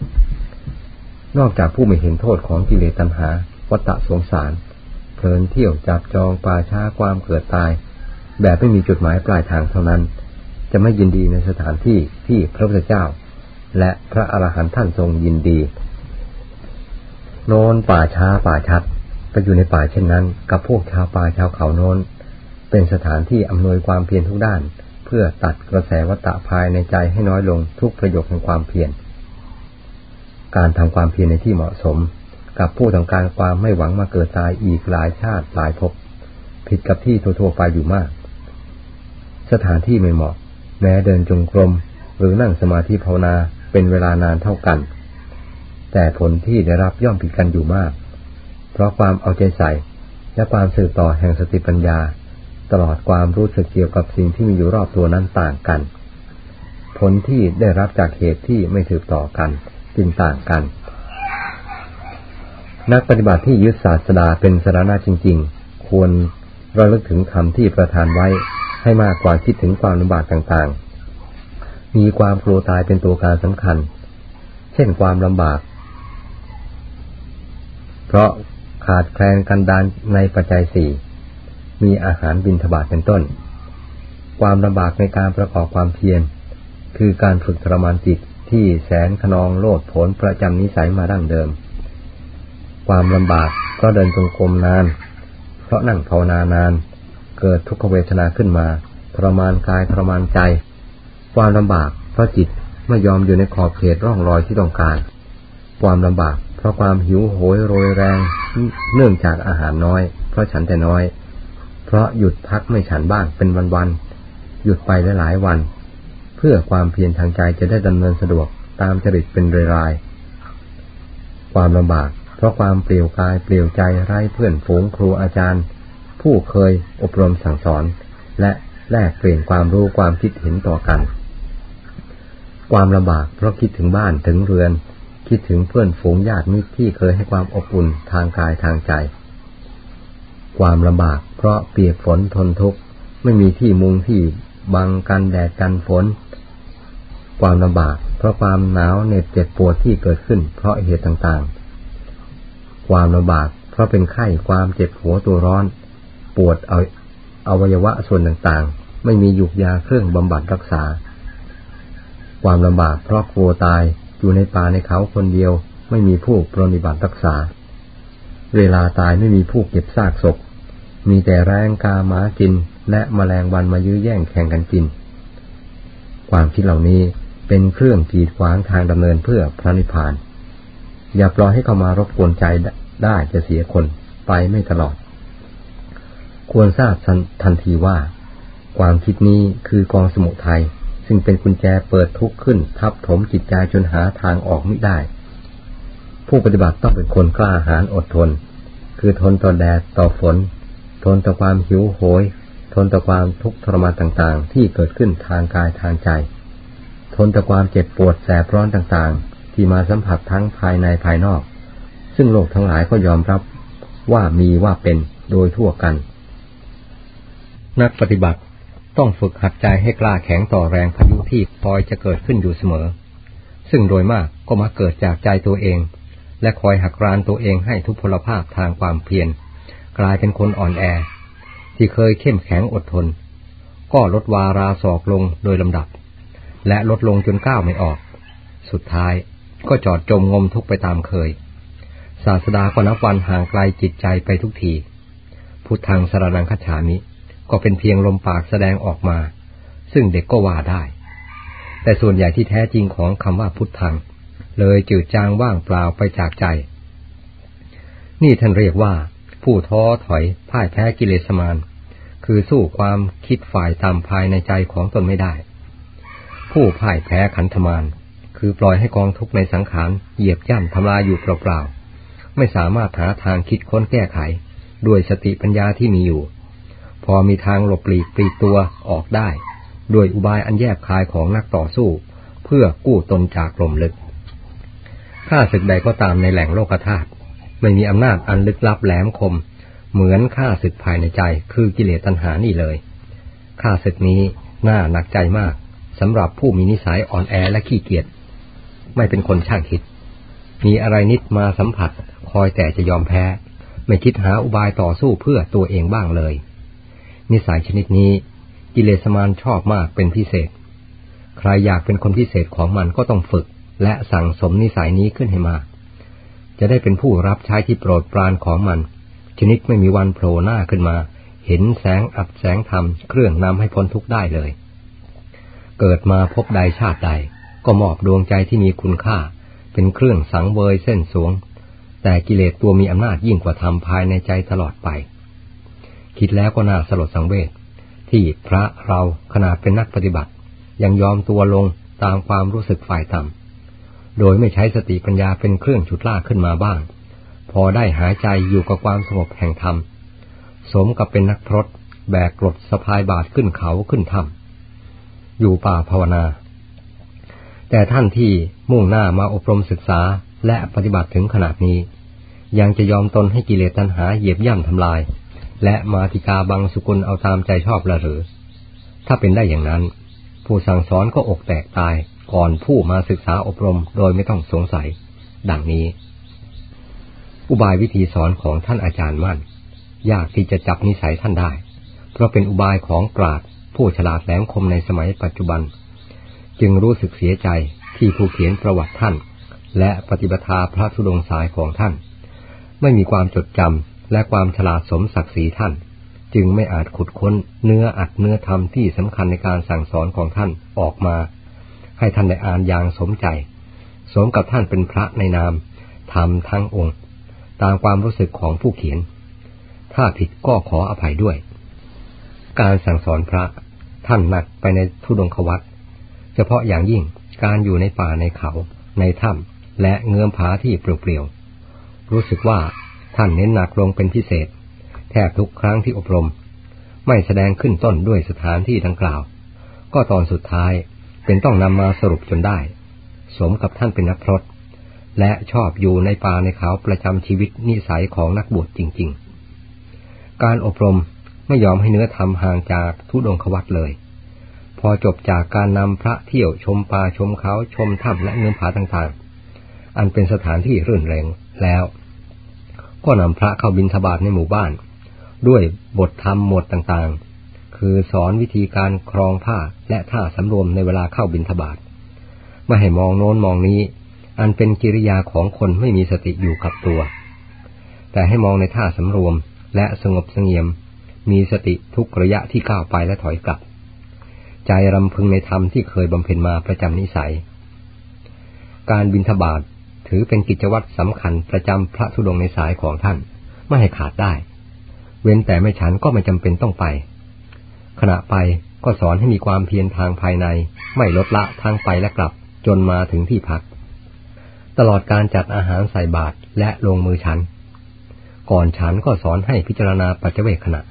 นอกจากผู้ไม่เห็นโทษของกิเลสตัณหา วัฏสงสาร เพลินเที่ยวจับจองป่าช้าความเกิดตาย แบบไม่มีจุดหมายปลายทางเท่านั้น จะไม่ยินดีในสถานที่ที่พระพุทธเจ้า และพระอรหันต์ท่านทรงยินดี โนนป่าช้าป่าชัดไปอยู่ในป่าเช่นนั้น กับพวกชาวป่าชาวเขาโน้น เป็นสถานที่อำนวยความเพียรทุกด้าน เพื่อตัดกระแสวัตะภายในใจให้น้อยลงทุกประโยคของความเพียรการทำความเพียรในที่เหมาะสม กับผู้ต้องการความไม่หวังมาเกิดตายอีกหลายชาติหลายภพผิดกับที่ทั่วๆไปอยู่มาก สถานที่ไม่เหมาะ แม้เดินจงกรม หรือนั่งสมาธิภาวนา เป็นเวลานานเท่ากัน แต่ผลที่ได้รับย่อมผิดกันอยู่มาก เพราะความเอาใจใส่และความสืบต่อแห่งสติปัญญา ตลอดความรู้สึกเกี่ยวกับสิ่งที่มีอยู่รอบตัวนั้นต่างกัน ผลที่ได้รับจากเหตุที่ไม่สืบต่อกันจึงต่างกัน นักปฏิบัติที่ยึดศาสดาเป็นสาระจริง ๆ ควรระลึกถึงคำที่ประทานไว้ให้มากกว่าคิดถึงความลำบากต่างๆ มีความกลัวตายเป็นตัวการสำคัญ เช่นความลำบาก เพราะขาดแคลนกันดานในปัจจัยสี่ มีอาหารบินทบาทเป็นต้น ความลำบากในการประกอบความเพียร คือการฝึกทรมานจิตที่แสนขนองโลดผลประจำนิสัยมาดั้งเดิม ความลำบากเพราะเดินจงกรมนาน เพราะนั่งภาวนานาน เกิดทุกขเวทนาขึ้นมาทรมานกายทรมานใจ ความลำบากเพราะจิตไม่ยอมอยู่ในขอบเขตร่องรอยที่ต้องการ ความลำบากเพราะความหิวโหยโรยแรง เนื่องจากอาหารน้อย เพราะฉันแต่น้อย เพราะหยุดพักไม่ฉันบ้างเป็นวันๆหยุดไปหลายวัน เพื่อความเพียรทางใจจะได้ดำเนินสะดวกตามจริตเป็นรายๆความลำบาก เพราะความเปลี่ยวกายเปลี่ยวใจไร้เพื่อนฝูงครูอาจารย์ ผู้เคยอบรมสั่งสอน และแลกเปลี่ยนความรู้ความคิดเห็นต่อกัน ความลำบากเพราะคิดถึงบ้านถึงเรือน คิดถึงเพื่อนฝูงญาติมิตรที่เคยให้ความอบอุ่นทางกายทางใจ ความลำบากเพราะเปียกฝนทนทุกข์ไม่มีที่มุงที่บังกันแดดกันฝน ความลำบาก เพราะความหนาวเหน็บเจ็บปวดที่เกิดขึ้น เพราะเหตุต่างๆ ความลำบาก เพราะเป็นไข้ความเจ็บหัวตัวร้อน ปวดเอาอวัยวะส่วนต่างๆ ไม่มียุกยาเครื่องบำบัดรักษา ความลำบากเพราะกลัวตายอยู่ในป่าในเขาคนเดียว ไม่มีผู้ปรนิบัติรักษา เวลาตายไม่มีผู้เก็บซากศพ มีแต่แรงกาหมากิน และมแมลงวันมายื้อแย่งแข่งกันกิน ความคิดเหล่านี้เป็นเครื่องกีดขวางทางดำเนินเพื่อพระนิพพาน อย่าปล่อยให้เข้ามารบกวนใจได้จะเสียคนไปไม่ตลอด ควรทราบทันทีว่า ความคิดนี้คือกองสมุทัย ซึ่งเป็นกุญแจเปิดทุกข์ขึ้น ทับถมจิตใจจนหาทางออกไม่ได้ ผู้ปฏิบัติต้องเป็นคนกล้าหาญอดทน คือทนต่อแดดต่อฝน ทนต่อความหิวโหย ทนต่อความทุกข์ทรมานต่างๆ ที่เกิดขึ้นทางกายทางใจ ทนต่อความเจ็บปวดแสบร้อนต่างๆ ที่มาสัมผัสทั้งภายในภายนอก ซึ่งโลกทั้งหลายก็ยอมรับว่ามีว่าเป็นโดยทั่วกัน นักปฏิบัติ ต้องฝึกหัดใจให้กล้าแข็งต่อแรงพายุที่พลอยจะเกิดขึ้นอยู่เสมอ ซึ่งโดยมากก็มาเกิดจากใจตัวเอง และคอยหักรานตัวเองให้ทุพพลภาพทางความเพียรกลายเป็นคนอ่อนแอ ที่เคยเข้มแข็งอดทน ก็ลดวาราศอกลงโดยลำดับ และลดลงจนก้าวไม่ออก สุดท้ายก็จอดจมงมทุกไปตามเคย ศาสดาก็นับวันห่างไกลจิตใจไปทุกที พุทธังสรนังคัจฉามิ ก็เป็นเพียงลมปากแสดงออกมา ซึ่งเด็กก็ว่าได้ แต่ส่วนใหญ่ที่แท้จริงของคำว่าพุทธัง เลยจืดจางว่างเปล่าไปจากใจ นี่ท่านเรียกว่า ผู้ท้อถอยพ่ายแพ้กิเลสมานคือสู้ความคิดฝ่ายตามภายในใจของตนไม่ได้ ผู้พ่ายแพ้ขันธมานคือปล่อยให้กองทุกข์ในสังขารเหยียบย่ำทำลายอยู่เปล่าๆไม่สามารถหาทางคิดค้นแก้ไข ด้วยสติปัญญาที่มีอยู่ พอมีทางหลบหลีกปลีกตัวออกได้ ด้วยอุบายอันแยบคายของนักต่อสู้ เพื่อกู้ตนจากลมลึกข้าศึกใดก็ตามในแหล่งโลกธาตุไม่มีอำนาจอันลึกลับแหลมคม เหมือนข้าศึกภายในใจ คือกิเลสตัณหานี่เลยข้าศึกนี้น่าหนักใจมากสำหรับผู้มีนิสัยอ่อนแอและขี้เกียจไม่เป็นคนช่างคิด มีอะไรนิดมาสัมผัส คอยแต่จะยอมแพ้ ไม่คิดหาอุบายต่อสู้เพื่อตัวเองบ้างเลย นิสัยชนิดนี้ กิเลสมานชอบมากเป็นพิเศษ ใครอยากเป็นคนพิเศษของมันก็ต้องฝึก และสั่งสมนิสัยนี้ขึ้นให้มาก จะได้เป็นผู้รับใช้ที่โปรดปรานของมัน ชนิดไม่มีวันโผล่หน้าขึ้นมา เห็นแสงอับแสงธรรมเครื่องนำให้พ้นทุกข์ได้เลย เกิดมาพบใดชาติใด ก็มอบดวงใจที่มีคุณค่า เป็นเครื่องสังเวยเส้นสวง แต่กิเลสตัวมีอำนาจยิ่งกว่าธรรมภายในใจตลอดไป คิดแล้วก็น่าสลดสังเวชที่พระเราขนาดเป็นนักปฏิบัติ ยังยอมตัวลงตามความรู้สึกฝ่ายต่ำโดยไม่ใช้สติปัญญาเป็นเครื่องฉุดลากขึ้นมาบ้าง พอได้หายใจอยู่กับความสงบแห่งธรรม สมกับเป็นนักพรตแบกกรดสะพายบาทขึ้นเขาขึ้นถ้ำอยู่ป่าภาวนา แต่ท่านที่มุ่งหน้ามาอบรมศึกษาและปฏิบัติถึงขนาดนี้ ยังจะยอมตนให้กิเลสตัณหาเหยียบย่ำทำลาย และมาติกาบังสุกุลเอาตามใจชอบละหรือ ถ้าเป็นได้อย่างนั้น ผู้สั่งสอนก็อกแตกตายก่อนผู้มาศึกษาอบรมโดยไม่ต้องสงสัย ดังนี้ อุบายวิธีสอนของท่านอาจารย์มั่น ยากที่จะจับนิสัยท่านได้ เพราะเป็นอุบายของปราดผู้ฉลาดแหลมคมในสมัยปัจจุบัน จึงรู้สึกเสียใจที่ผู้เขียนประวัติท่าน และปฏิบัติพระธุดงสายของท่าน ไม่มีความจดจำ และความฉลาดสมศักดิ์ศรีท่าน จึงไม่อาจขุดค้นเนื้ออัดเนื้อธรรมที่สำคัญในการสั่งสอนของท่านออกมา ให้ท่านได้อ่านอย่างสมใจ สมกับท่านเป็นพระในนามธรรมทั้งองค์ ตามความรู้สึกของผู้เขียน ถ้าผิดก็ขออภัยด้วย การสั่งสอนพระท่านหนักไปในทุดงควัตเฉพาะอย่างยิ่งการอยู่ในป่าในเขาในถ้ำและเงื้อมผาที่เปลี่ยวๆรู้สึกว่า ท่านเน้นหนักลงเป็นพิเศษ แทบทุกครั้งที่อบรม ไม่แสดงขึ้นต้นด้วยสถานที่ดังกล่าว ก็ตอนสุดท้ายเป็นต้องนำมาสรุปจนได้ สมกับท่านเป็นนักพรตและชอบอยู่ในป่าในเขาประจำชีวิตนิสัยของนักบวชจริง ๆ การอบรมไม่ยอมให้เนื้อธรรมห่างจากทุดงควัตเลย พอจบจากการนำพระเที่ยวชมป่าชมเขาชมถ้ำและเนื้อผาต่างๆ อันเป็นสถานที่รื่นเริงแล้ว ก็นำพระเข้าบิณฑบาตในหมู่บ้าน ด้วยบทธรรมหมวดต่างๆ คือสอนวิธีการครองผ้าและท่าสำรวมในเวลาเข้าบิณฑบาตไม่ให้มองโน้นมองนี้ อันเป็นกิริยาของคนไม่มีสติอยู่กับตัว แต่ให้มองในท่าสำรวมและสงบเสงเงียม มีสติทุกระยะที่ก้าวไปและถอยกลับ ใจรำพึงในธรรมที่เคยบำเพ็ญมาประจำนิสัย การบินทบาท ถือเป็นกิจวัตรสำคัญประจำพระธุดงในสายของท่าน ไม่ให้ขาดได้ เว้นแต่ไม่ฉันก็ไม่จำเป็นต้องไป ขณะไปก็สอนให้มีความเพียรทางภายใน ไม่ลดละทางไปและกลับจนมาถึงที่พัก ตลอดการจัดอาหารใส่บาตรและลงมือฉัน ก่อนฉันก็สอนให้พิจารณาปัจเจเวคขณะ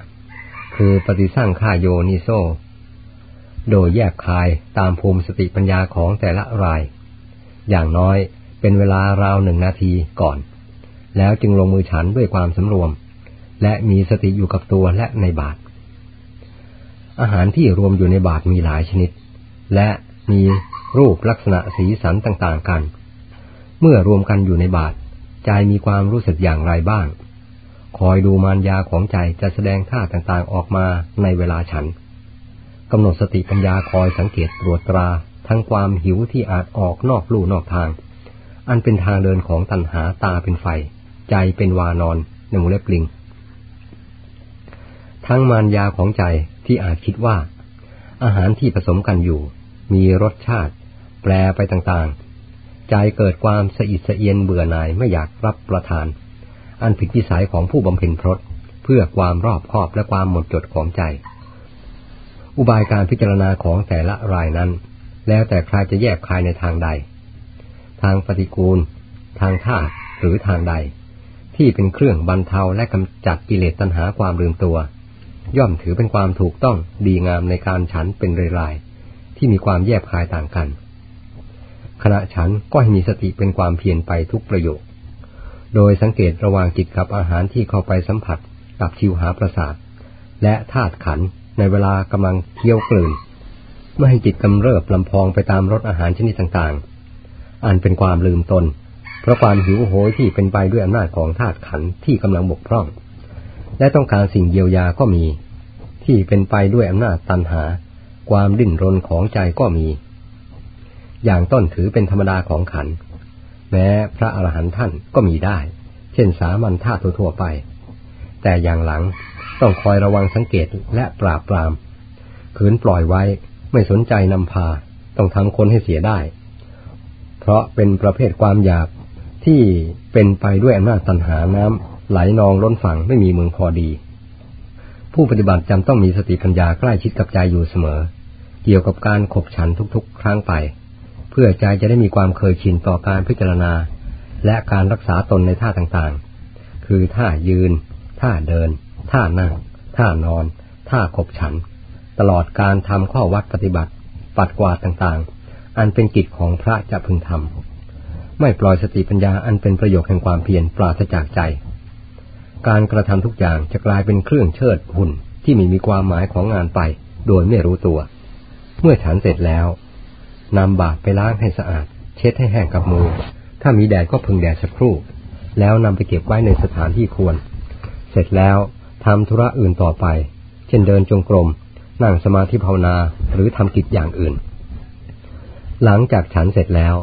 คือปฏิสร้างข้าโยนิโซ โดยแยกคายตามภูมิสติปัญญาของแต่ละราย อย่างน้อย เป็นเวลาราวหนึ่งนาทีก่อน แล้วจึงลงมือฉันด้วยความสำรวม และมีสติอยู่กับตัวและในบาทอาหารที่รวมอยู่ในบาทมีหลายชนิด และมีรูปลักษณะสีสันต่างๆกัน เมื่อรวมกันอยู่ในบาทใจมีความรู้สึกอย่างไรบ้าง คอยดูมารยาของใจจะแสดงท่าต่างๆออกมาในเวลาฉันกำหนดสติปัญญาคอยสังเกตตรวจตราทั้งความหิวที่อาจออกนอกลู่นอกทาง อันเป็นทางเดินของตัณหาตาเป็นไฟ ใจเป็นวานอนในมูเล็บลิง ทั้งมารยาของใจที่อาจคิดว่า อาหารที่ผสมกันอยู่ มีรสชาติ แปรไปต่างๆ ใจเกิดความสะอิดสะเอียนเบื่อหน่ายไม่อยากรับประทาน อันผิดวิสัยของผู้บำเพ็ญพรตเพื่อความรอบคอบและความหมดจดของใจ อุบายการพิจารณาของแต่ละรายนั้น แล้วแต่ใครจะแยกคายในทางใด ทางปฏิกูล ทางธาตุหรือทางใด ที่เป็นเครื่องบรรเทาและกำจัดกิเลสตัณหาความลืมตัว ย่อมถือเป็นความถูกต้องดีงามในการฉันเป็นรายๆที่มีความแยกคายต่างกัน ขณะฉันก็ให้มีสติเป็นความเพียรไปทุกประโยค โดยสังเกตระว่างจิตกับอาหารที่เข้าไปสัมผัสกับชิวหาประสาท และธาตุขันในเวลากำลังเคี้ยวกลืนไม่ให้จิตกำเริบลำพองไปตามรสอาหารชนิดต่างๆ อันเป็นความลืมตน เพราะความหิวโหยที่เป็นไปด้วยอำนาจของธาตุขันที่กำลังบกพร่อง และต้องการสิ่งเยียวยาก็มี ที่เป็นไปด้วยอำนาจตันหา ความดิ้นรนของใจก็มี อย่างต้นถือเป็นธรรมดาของขัน แม้พระอรหันต์ท่านก็มีได้ เช่นสามัญธาตุทั่วไป แต่อย่างหลังต้องคอยระวังสังเกตและปราบปรามขืนปล่อยไว้ไม่สนใจนำพา ต้องทำคนให้เสียได้ เพราะเป็นประเภทความอยากที่เป็นไปด้วยอำนาจตันหาน้ำไหลนองล้นฝั่งไม่มีเมืองพอดี ผู้ปฏิบัติจำต้องมีสติปัญญาใกล้ชิดกับใจอยู่เสมอ เกี่ยวกับการขบฉันทุกๆ ครั้งไป เพื่อใจจะได้มีความเคยชินต่อการพิจารณา และการรักษาตนในท่าต่างๆ คือท่ายืน ท่าเดิน ท่านั่ง ท่านอน ท่าขบฉัน ตลอดการทำข้อวัดปฏิบัติ ปัดกวาดต่างๆ อันเป็นกิจของพระจะพึงทำไม่ปล่อยสติปัญญาอันเป็นประโยชน์แห่งความเพียรปราศจากใจ การกระทำทุกอย่างจะกลายเป็นเครื่องเชิดหุ่นที่มีมีความหมายของงานไป โดยไม่รู้ตัว เมื่อฉันเสร็จแล้วนำบาตรไปล้างให้สะอาด เช็ดให้แห้งกับมือ ถ้ามีแดดก็พึงแดดสักครู่ แล้วนำไปเก็บไว้ในสถานที่ควร เสร็จแล้วทำธุระอื่นต่อไป เช่นเดินจงกรม นั่งสมาธิภาวนา หรือทำกิจอย่างอื่น หลังจากฉันเสร็จแล้ว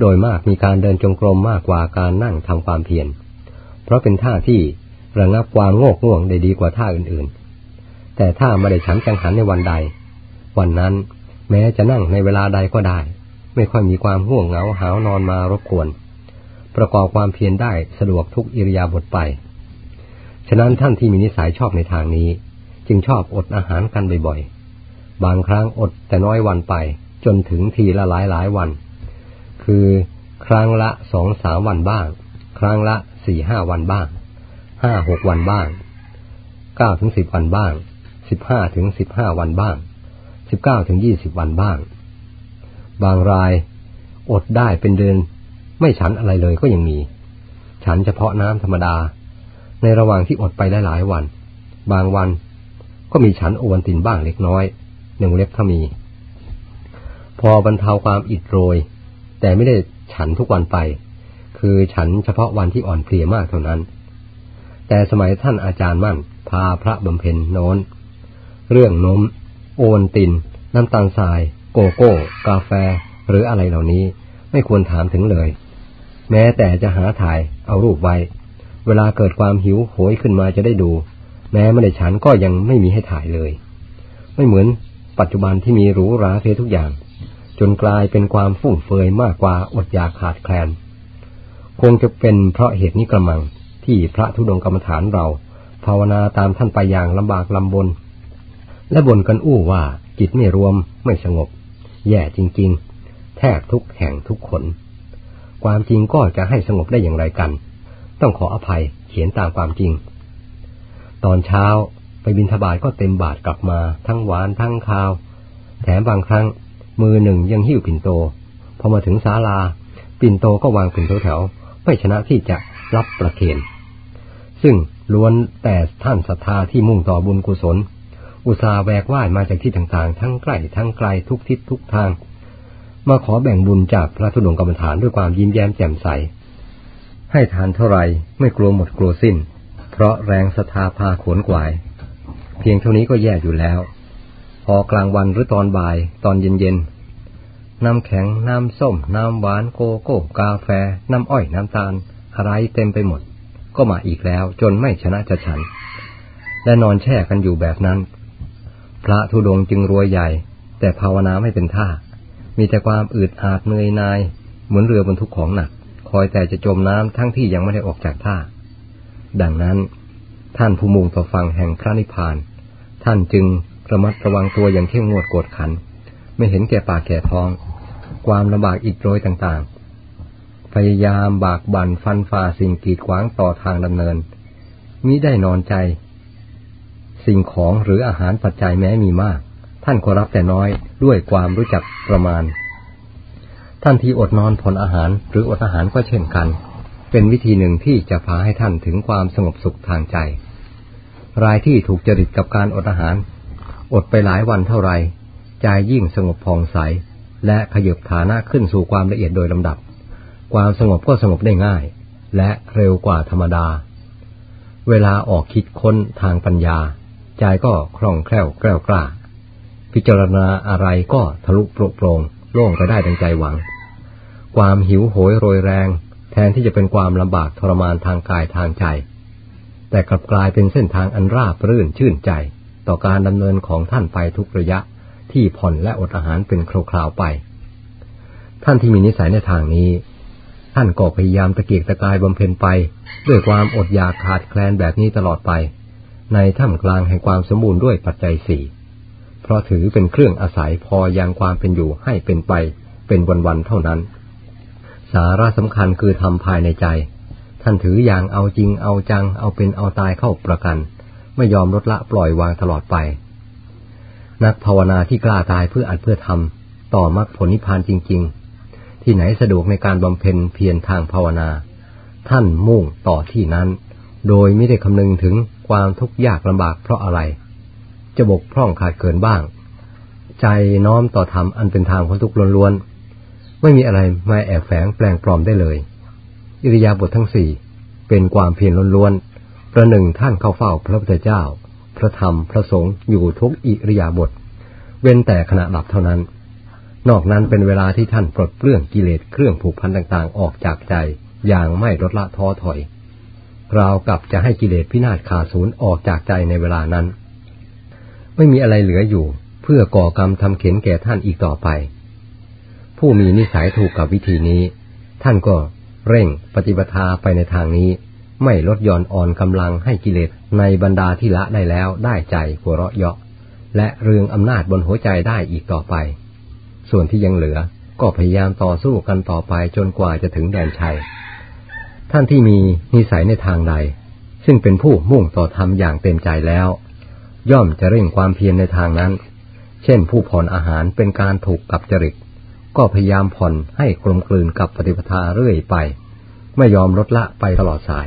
โดยมากมีการเดินจงกรมมากกว่าการนั่งทำความเพียร เพราะเป็นท่าที่ระงับความโงกง่วงได้ดีกว่าท่าอื่นๆ แต่ถ้าไม่ได้ฉันจังหันในวันใด วันนั้นแม้จะนั่งในเวลาใดก็ได้ ไม่ค่อยมีความห่วงเหงาหาวนอนมารบกวน ประกอบความเพียรได้สะดวกทุกอิริยาบถไป ฉะนั้นท่านที่มีนิสัยชอบในทางนี้ จึงชอบอดอาหารกันบ่อยๆ บางครั้งอดแต่น้อยวันไป จนถึงทีละหลายหลายวัน คือครั้งละสองสามวันบ้าง ครั้งละสี่ห้าวันบ้างห้าหกวันบ้างเก้าถึงสิบวันบ้างสิบห้าถึงสิบห้าวันบ้างสิบเก้าถึงยี่สิบวันบ้าง บางรายอดได้เป็นเดือนไม่ฉันอะไรเลยก็ยังมี ฉันเฉพาะน้ำธรรมดา ในระหว่างที่อดไปได้หลายวัน บางวันก็มีฉันโอวันตินบ้างเล็กน้อยหนึ่งเล็บถ้ามี พอบรรเทาความอิดโรย แต่ไม่ได้ฉันทุกวันไป คือฉันเฉพาะวันที่อ่อนเพลียมากเท่านั้น แต่สมัยท่านอาจารย์มั่น พาพระบำเพ็ญโน้น เรื่องนม โอวันติน น้ำตาลทราย โกโก้ กาแฟ หรืออะไรเหล่านี้ไม่ควรถามถึงเลย แม้แต่จะหาถ่ายเอารูปไว้ เวลาเกิดความหิวโหยขึ้นมาจะได้ดู แม้ไม่ได้ฉันก็ยังไม่มีให้ถ่ายเลย ไม่เหมือนปัจจุบันที่มีหรูหราเททุกอย่าง นกลายเป็นความฟุ่มเฟือยมากกว่าอดอยากขาดแคลน คงจะเป็นเพราะเหตุนี้กระมังที่พระธุดงกรรมฐานเรา ภาวนาตามท่านไปอย่างลำบากลำบน และบ่นกันอู้ว่าจิตไม่รวมไม่สงบ แย่จริง ๆ แทบทุกแห่งทุกคน ความจริงก็จะให้สงบได้อย่างไรกัน ต้องขออภัยเขียนตามความจริง ตอนเช้าไปบินทบาทก็เต็มบาทกลับมาทั้งหวานทั้งคาว แถมบางครั้ง มือหนึ่งยังหิ้วปิ่นโต พอมาถึงศาลา ปิ่นโตก็วางเป็นแถวๆไม่ชนะที่จะรับประเคนซึ่งล้วนแต่ท่านศรัทธาที่มุ่งต่อบุญกุศล อุตสาแวกว่ายมาจากที่ต่างๆ ทั้งใกล้ทั้งไกลทุกทิศทุกทาง มาขอแบ่งบุญจากพระธุดงกรรมฐานด้วยความยิ้มแย้มแจ่มใส ให้ทานเท่าไรไม่กลัวหมดกลัวสิ้น เพราะแรงศรัทธาพาขวนขวาย เพียงเท่านี้ก็แย่อยู่แล้ว พอกลางวันหรือตอนบ่าย ตอนเย็นๆ น้ำแข็ง น้ำส้ม น้ำหวานโกโก้กาแฟ น้ำอ้อยน้ำตาล อะไรเต็มไปหมด ก็มาอีกแล้วจนไม่ชนะจะฉัน และนอนแช่กันอยู่แบบนั้น พระธุดงจึงรวยใหญ่ แต่ภาวนาไม่เป็นท่า มีแต่ความอืดอาดเหนื่อยนาย เหมือนเรือบรรทุกของหนัก คอยแต่จะจมน้ำทั้งที่ยังไม่ได้ออกจากท่า ดังนั้น ท่านผู้มุ่งต่อฟังแห่งพระนิพพาน ท่านจึงระมัดระวังตัวอย่างเข้มงวดกดขัน ไม่เห็นแก่ปากแก่ท้อง ความลำบากอีกโดยต่างๆ พยายามบากบั่นฟันฝ่าสิ่งกีดขวางต่อทางดำเนินมิได้นอนใจ สิ่งของหรืออาหารปัจจัยแม้มีมาก ท่านก็รับแต่น้อยด้วยความรู้จักประมาณ ท่านที่อดนอนผ่อนอาหารหรืออดอาหารก็เช่นกัน เป็นวิธีหนึ่งที่จะพาให้ท่านถึงความสงบสุขทางใจ รายที่ถูกจริตกับการอดอาหาร อดไปหลายวันเท่าไรใจยิ่งสงบผ่องใส และขยับฐานะขึ้นสู่ความละเอียดโดยลำดับ ความสงบก็สงบได้ง่าย และเร็วกว่าธรรมดา เวลาออกคิดค้นทางปัญญา ใจก็คล่องแคล่วแกล้วกล้า พิจารณาอะไรก็ทะลุโปร่โปร่งโล่งไปได้ดังใจหวัง ความหิวโหยโรยแรง แทนที่จะเป็นความลำบากทรมานทางกายทางใจ แต่กลับกลายเป็นเส้นทางอันราบรื่นชื่นใจ ต่อการดำเนินของท่านไปทุกระยะ ที่ผ่อนและอดอาหารเป็นคราวๆไป ท่านที่มีนิสัยในทางนี้ ท่านก็พยายามตะเกียกตะกายบำเพ็ญไป ด้วยความอดอยากขาดแคลนแบบนี้ตลอดไป ในท่ามกลางแห่งความสมบูรณ์ด้วยปัจจัยสี่เพราะถือเป็นเครื่องอาศัยพอยังความเป็นอยู่ให้เป็นไป เป็นวันๆเท่านั้น สาระสำคัญคือทำภายในใจ ท่านถืออย่างเอาจริงเอาจังเอาเป็นเอาตายเข้าประกัน ไม่ยอมลดละปล่อยวางตลอดไป นักภาวนาที่กล้าตายเพื่ออัดเพื่อทำต่อมรรคผลนิพพานจริง ๆ ที่ไหนสะดวกในการบำเพ็ญเพียรทางภาวนา ท่านมุ่งต่อที่นั้น โดยไม่ได้คำนึงถึงความทุกข์ยากลำบากเพราะอะไร จะบกพร่องขาดเกินบ้าง ใจน้อมต่อธรรมอันเป็นทางพ้นทุกข์ล้วนๆไม่มีอะไรมาแอบแฝงแปลงปลอมได้เลย อิริยาบถททั้งสี่เป็นความเพียรล้วนๆประหนึ่งท่านเข้าเฝ้าพระพุทธเจ้า ระธรรมพระสงฆ์อยู่ทุกอิริยาบถเว้นแต่ขณะหลับเท่านั้น นอกนั้นเป็นเวลาที่ท่านปลดเปลื้องกิเลสเครื่องผูกพันต่างๆ ออกจากใจอย่างไม่ลดละท้อถอยราวกับจะให้กิเลสพินาศขาดศูนย์ออกจากใจในเวลานั้น ไม่มีอะไรเหลืออยู่ เพื่อก่อกรรมทำเข็นแก่ท่านอีกต่อไป ผู้มีนิสัยถูกกับวิธีนี้ ท่านก็เร่งปฏิบัติไปในทางนี้ ไม่ลดย่อนอ่อนกำลังให้กิเลสในบรรดาที่ละได้แล้วได้ใจหัวเราะเยาะ และเรืองอำนาจบนหัวใจได้อีกต่อไป ส่วนที่ยังเหลือก็พยายามต่อสู้กันต่อไปจนกว่าจะถึงแดนชัย ท่านที่มีนิสัยในทางใด ซึ่งเป็นผู้มุ่งต่อธรรมอย่างเต็มใจแล้ว ย่อมจะเร่งความเพียรในทางนั้น เช่นผู้ผ่อนอาหารเป็นการถูกกับจริต ก็พยายามผ่อนให้กลมกลืนกับปฏิปทาเรื่อยไป ไม่ยอมลดละไปตลอดสาย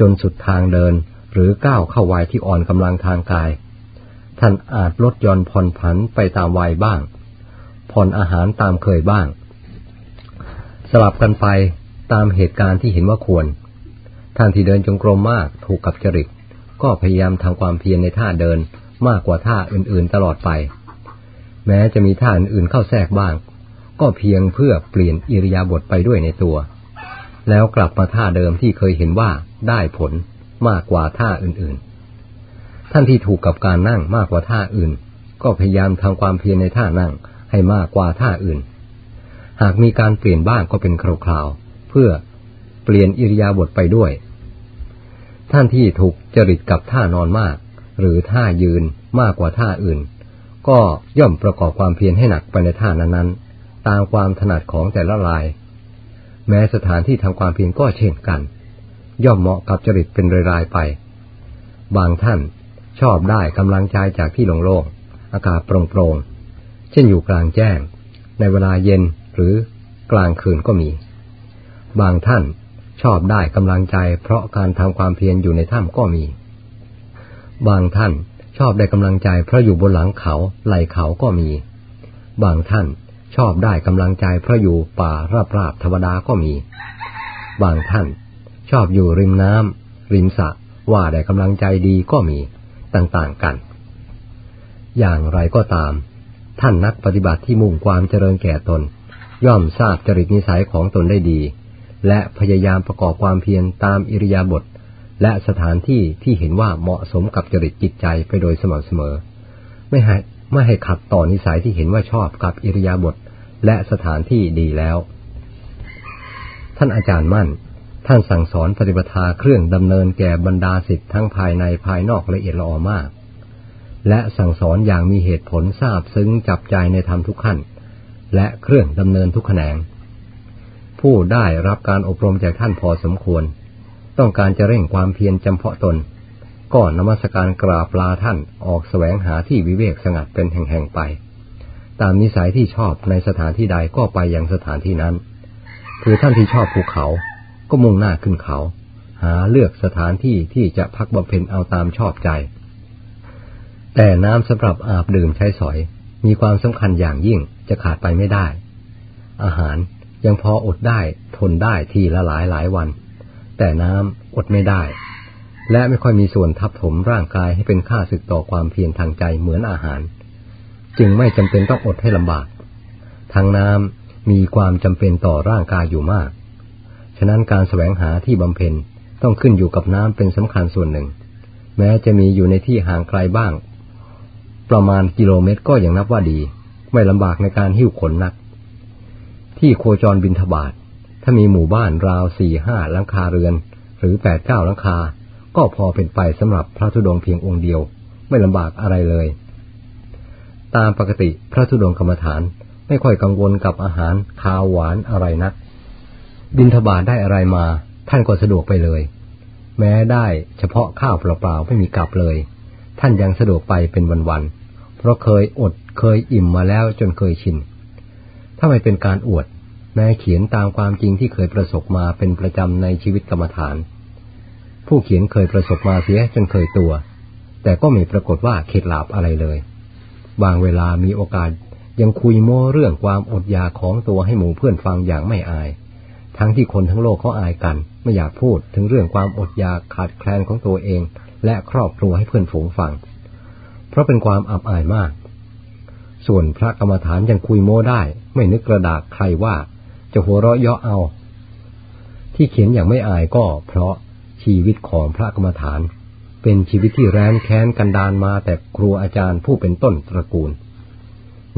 จนสุดทางเดิน หรือก้าวเข้าวัยที่อ่อนกำลังทางกาย ท่านอาจลดย่อนผ่อนผันไปตามวัยบ้าง ผ่อนอาหารตามเคยบ้าง สลับกันไปตามเหตุการณ์ที่เห็นว่าควร ท่านที่เดินจงกรมมากถูกกับจริต ก็พยายามทำความเพียรในท่าเดินมากกว่าท่าอื่นๆตลอดไป แม้จะมีท่าอื่นๆเข้าแทรกบ้าง ก็เพียงเพื่อเปลี่ยนอิริยาบถไปด้วยในตัว แล้วกลับมาท่าเดิมที่เคยเห็นว่าได้ผลมากกว่าท่าอื่นๆ ท่านที่ถูกกับการนั่งมากกว่าท่าอื่น ก็พยายามทำความเพียรในท่านั่งให้มากกว่าท่าอื่น หากมีการเปลี่ยนบ้างก็เป็นคราวๆเพื่อเปลี่ยนอิริยาบถไปด้วย ท่านที่ถูกจริตกับท่านอนมาก หรือท่ายืนมากกว่าท่าอื่น ก็ย่อมประกอบความเพียรให้หนักไปในท่านั้นๆ ตามความถนัดของแต่ละราย แม้สถานที่ทำความเพียรก็เช่นกัน ย่อมเหมาะกับจริตเป็นรายๆไป บางท่านชอบได้กำลังใจจากที่โล่งๆอากาศโปร่งๆ เช่นอยู่กลางแจ้ง ในเวลาเย็นหรือกลางคืนก็มี บางท่านชอบได้กำลังใจ เพราะการทำความเพียรอยู่ในถ้ำก็มี บางท่านชอบได้กำลังใจเพราะอยู่บนหลังเขาไหลเขาก็มี บางท่าน ชอบได้กำลังใจเพราะอยู่ป่าราบๆธรรมดาก็มี บางท่านชอบอยู่ริมน้ำริมสระว่าได้กำลังใจดีก็มีต่างๆกัน อย่างไรก็ตาม ท่านนักปฏิบัติที่มุ่งความเจริญแก่ตน ย่อมทราบจริตนิสัยของตนได้ดี และพยายามประกอบความเพียรตามอิริยาบถและสถานที่ที่เห็นว่าเหมาะสมกับจริตจิตใจไปโดยสม่ำเสมอ ไม่ให้ไม่ให้ขัดต่อนิสัยที่เห็นว่าชอบกับอิริยาบถ และสถานที่ดีแล้ว ท่านอาจารย์มั่น ท่านสั่งสอนปฏิปทาเครื่องดำเนินแก่บรรดาสิทธิ์ทั้งภายในภายนอกละเอียดละออมาก และสั่งสอนอย่างมีเหตุผลทราบซึ้งจับใจในธรรมทุกขั้น และเครื่องดำเนินทุกแขนง ผู้ได้รับการอบรมจากท่านพอสมควร ต้องการจะเร่งความเพียรจำเพาะตนก็นมัสการกราบลาท่านออกแสวงหาที่วิเวกสงัดเป็นแห่งๆไป ตามนิสัยที่ชอบในสถานที่ใดก็ไปยังสถานที่นั้น คือท่านที่ชอบภูเขา ก็มุ่งหน้าขึ้นเขา หาเลือกสถานที่ที่จะพักบำเพ็ญเอาตามชอบใจ แต่น้ำสำหรับอาบดื่มใช้สอย มีความสำคัญอย่างยิ่งจะขาดไปไม่ได้ อาหารยังพออดได้ทนได้ทีละหลายหลายวัน แต่น้ำอดไม่ได้ และไม่ค่อยมีส่วนทับถมร่างกายให้เป็นค่าศึกต่อความเพียรทางใจเหมือนอาหาร จึงไม่จำเป็นต้องอดให้ลำบาก ทางน้ำมีความจำเป็นต่อร่างกายอยู่มาก ฉะนั้นการแสวงหาที่บำเพ็ญต้องขึ้นอยู่กับน้ำเป็นสำคัญส่วนหนึ่ง แม้จะมีอยู่ในที่ห่างไกลบ้าง ประมาณกิโลเมตรก็ยังนับว่าดี ไม่ลำบากในการหิ้วขนนัก ที่โคจรบินทบาทถ้ามีหมู่บ้านราวสี่ห้าหลังคาเรือน หรือแปดเก้าหลังคา ก็พอเป็นไปสำหรับพระธุดงเพียงองค์เดียว ไม่ลำบากอะไรเลย ตามปกติพระธุดงกรรมฐานไม่ค่อยกังวลกับอาหารคาวหวานอะไรนัก บินทบาทได้อะไรมา ท่านก็สะดวกไปเลย แม้ได้เฉพาะข้าวเปล่าๆไม่มีกลับเลย ท่านยังสะดวกไปเป็นวันๆเพราะเคยอดเคยอิ่มมาแล้วจนเคยชินถ้าไม่เป็นการอวดแม้เขียนตามความจริงที่เคยประสบมาเป็นประจำในชีวิตกรรมฐาน ผู้เขียนเคยประสบมาเสียจนเคยตัว แต่ก็ไม่ปรากฏว่าเข็ดหลาบอะไรเลย บางเวลามีโอกาสยังคุยโม้เรื่องความอดอยากของตัวให้หมู่เพื่อนฟังอย่างไม่อาย ทั้งที่คนทั้งโลกเขาอายกัน ไม่อยากพูดถึงเรื่องความอดอยากขาดแคลนของตัวเอง และครอบครัวให้เพื่อนฝูงฟัง เพราะเป็นความอับอายมาก ส่วนพระกรรมฐานยังคุยโม้ได้ ไม่นึกกระดากใครว่า จะหัวเราะเยาะเอา ที่เขียนอย่างไม่อายก็เพราะชีวิตของพระกรรมฐาน เป็นชีวิตที่แร้นแค้นกันดานมาแต่ครูอาจารย์ผู้เป็นต้นตระกูล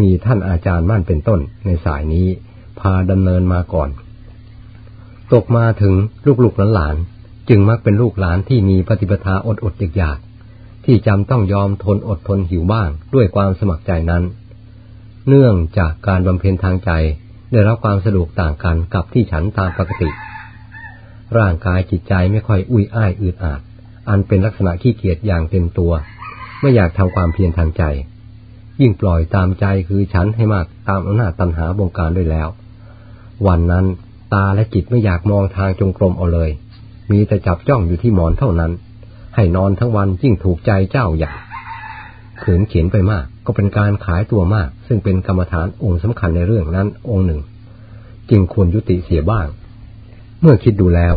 มีท่านอาจารย์มั่นเป็นต้นในสายนี้พาดำเนินมาก่อน ตกมาถึงลูกๆหลานๆจึงมักเป็นลูกหลานที่มีปฏิปทาอดอดอยากๆที่จำต้องยอมทนอดทนหิวบ้างด้วยความสมัครใจนั้น เนื่องจากการบำเพ็ญทางใจได้รับความสะดวกต่างกันกับที่ฉันตามปกติ ร่างกายจิตใจไม่ค่อยอุ้ยอ้ายอืดอาด อันเป็นลักษณะขี้เกียจอย่างเต็มตัว ไม่อยากทำความเพียรทางใจ ยิ่งปล่อยตามใจคือฉันให้มากตามอำนาจตัณหาบงการด้วยแล้ว วันนั้นตาและจิตไม่อยากมองทางจงกรมเอาเลย มีแต่จับจ้องอยู่ที่หมอนเท่านั้น ให้นอนทั้งวันยิ่งถูกใจเจ้าอย่างขืนเขียนไปมาก ก็เป็นการขายตัวมาก ซึ่งเป็นกรรมฐานองค์สำคัญในเรื่องนั้นองค์หนึ่ง จึงควรยุติเสียบ้าง เมื่อคิดดูแล้ว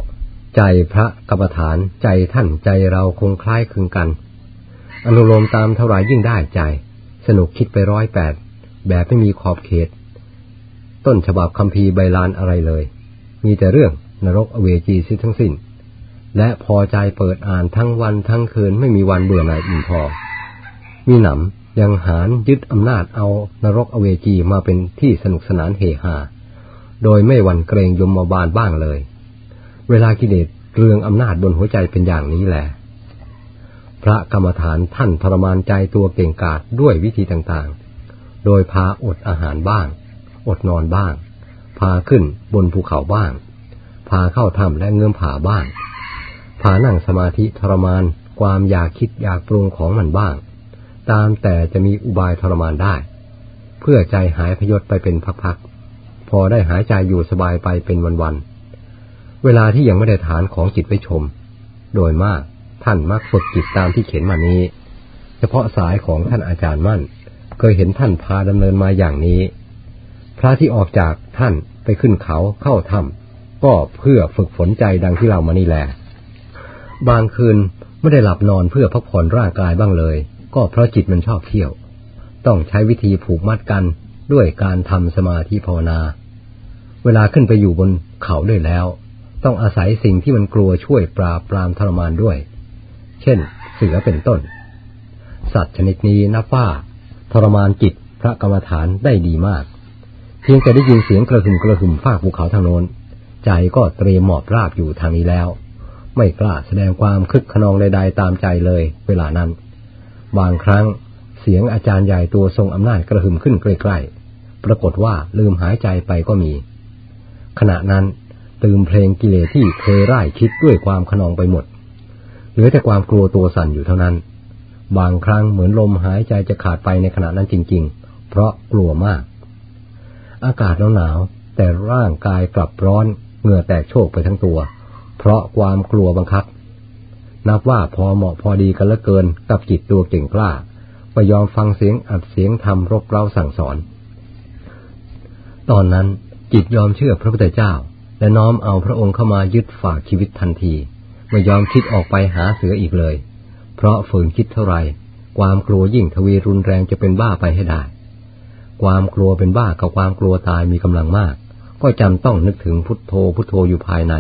ใจพระกรรมฐานใจท่านใจเราคงคล้ายคลึงกัน อนุโลมตามเท่าไรยิ่งได้ใจ สนุกคิดไปร้อยแปดแบบไม่มีขอบเขต ต้นฉบับคำพีร์ใบลานอะไรเลย มีแต่เรื่องนรกอเวจีซิทั้งสิ้น และพอใจเปิดอ่านทั้งวันทั้งคืนไม่มีวันเบื่อหน่ายอิ่มพอ มีหนำยังหารยึดอำนาจเอานรกอเวจีมาเป็นที่สนุกสนานเฮฮาโดยไม่หวั่นเกรงยมมาบาลบ้างเลย เวลากิเลสเรืองอำนาจบนหัวใจเป็นอย่างนี้แหละ พระกรรมฐานท่านทรมานใจตัวเก่งกาจด้วยวิธีต่างๆ โดยพาอดอาหารบ้าง อดนอนบ้าง พาขึ้นบนภูเขาบ้าง พาเข้าถ้ำและเงื่อมผาบ้าง พานั่งสมาธิทรมานความอยากคิดอยากปรุงของมันบ้าง ตามแต่จะมีอุบายทรมานได้ เพื่อใจหายพยศไปเป็นพักๆ พอได้หายใจอยู่สบายไปเป็นวันๆ เวลาที่ยังไม่ได้ฐานของจิตไปชม โดยมากท่านมักฝึกจิตตามที่เขียนมานี้ เฉพาะสายของท่านอาจารย์มั่น เคยเห็นท่านพาดำเนินมาอย่างนี้ พระที่ออกจากท่านไปขึ้นเขาเข้าถ้ำก็เพื่อฝึกฝนใจดังที่เรามานี่แหละบางคืนไม่ได้หลับนอนเพื่อพักผ่อนร่างกายบ้างเลย ก็เพราะจิตมันชอบเที่ยว ต้องใช้วิธีผูกมัดกันด้วยการทำสมาธิภาวนา เวลาขึ้นไปอยู่บนเขาด้วยแล้ว ต้องอาศัยสิ่งที่มันกลัวช่วยปราบปรามทรมานด้วย เช่น เสือเป็นต้น สัตว์ชนิดนี้นับว่าทรมานจิตพระกรรมฐานได้ดีมาก เพียงแต่ได้ยินเสียงกระหึ่มกระหึ่มฟากภูเขาทางโน้น ใจก็เตรียมหมอบราบอยู่ทางนี้แล้ว ไม่กล้าแสดงความคึกขนองใดๆตามใจเลย เวลานั้น บางครั้งเสียงอาจารย์ใหญ่ตัวทรงอำนาจกระหึ่มขึ้นใกล้ๆ ปรากฏว่าลืมหายใจไปก็มี ขณะนั้น ตืมเพลงกิเลสที่เคยร่ายคิดด้วยความขนองไปหมด เหลือแต่ความกลัวตัวสั่นอยู่เท่านั้น บางครั้งเหมือนลมหายใจจะขาดไปในขณะนั้นจริง ๆ เพราะกลัวมาก อากาศหนาวๆแต่ร่างกายกลับร้อนเหงื่อแตกโชกไปทั้งตัว เพราะความกลัวบังคับ นับว่าพอเหมาะพอดีกันละเกินกับจิตตัวเก่งกล้าไปยอมฟังเสียงอัดเสียงทำรบเร้าสั่งสอน ตอนนั้นจิตยอมเชื่อพระพุทธเจ้า และน้อมเอาพระองค์เข้ามายึดฝากชีวิตทันที ไม่ยอมคิดออกไปหาเสืออีกเลย เพราะฝืนคิดเท่าไรความกลัวยิ่งทวีรุนแรงจะเป็นบ้าไปให้ได้ ความกลัวเป็นบ้ากับความกลัวตายมีกำลังมาก ก็จำต้องนึกถึงพุทโธพุทโธอยู่ภายใน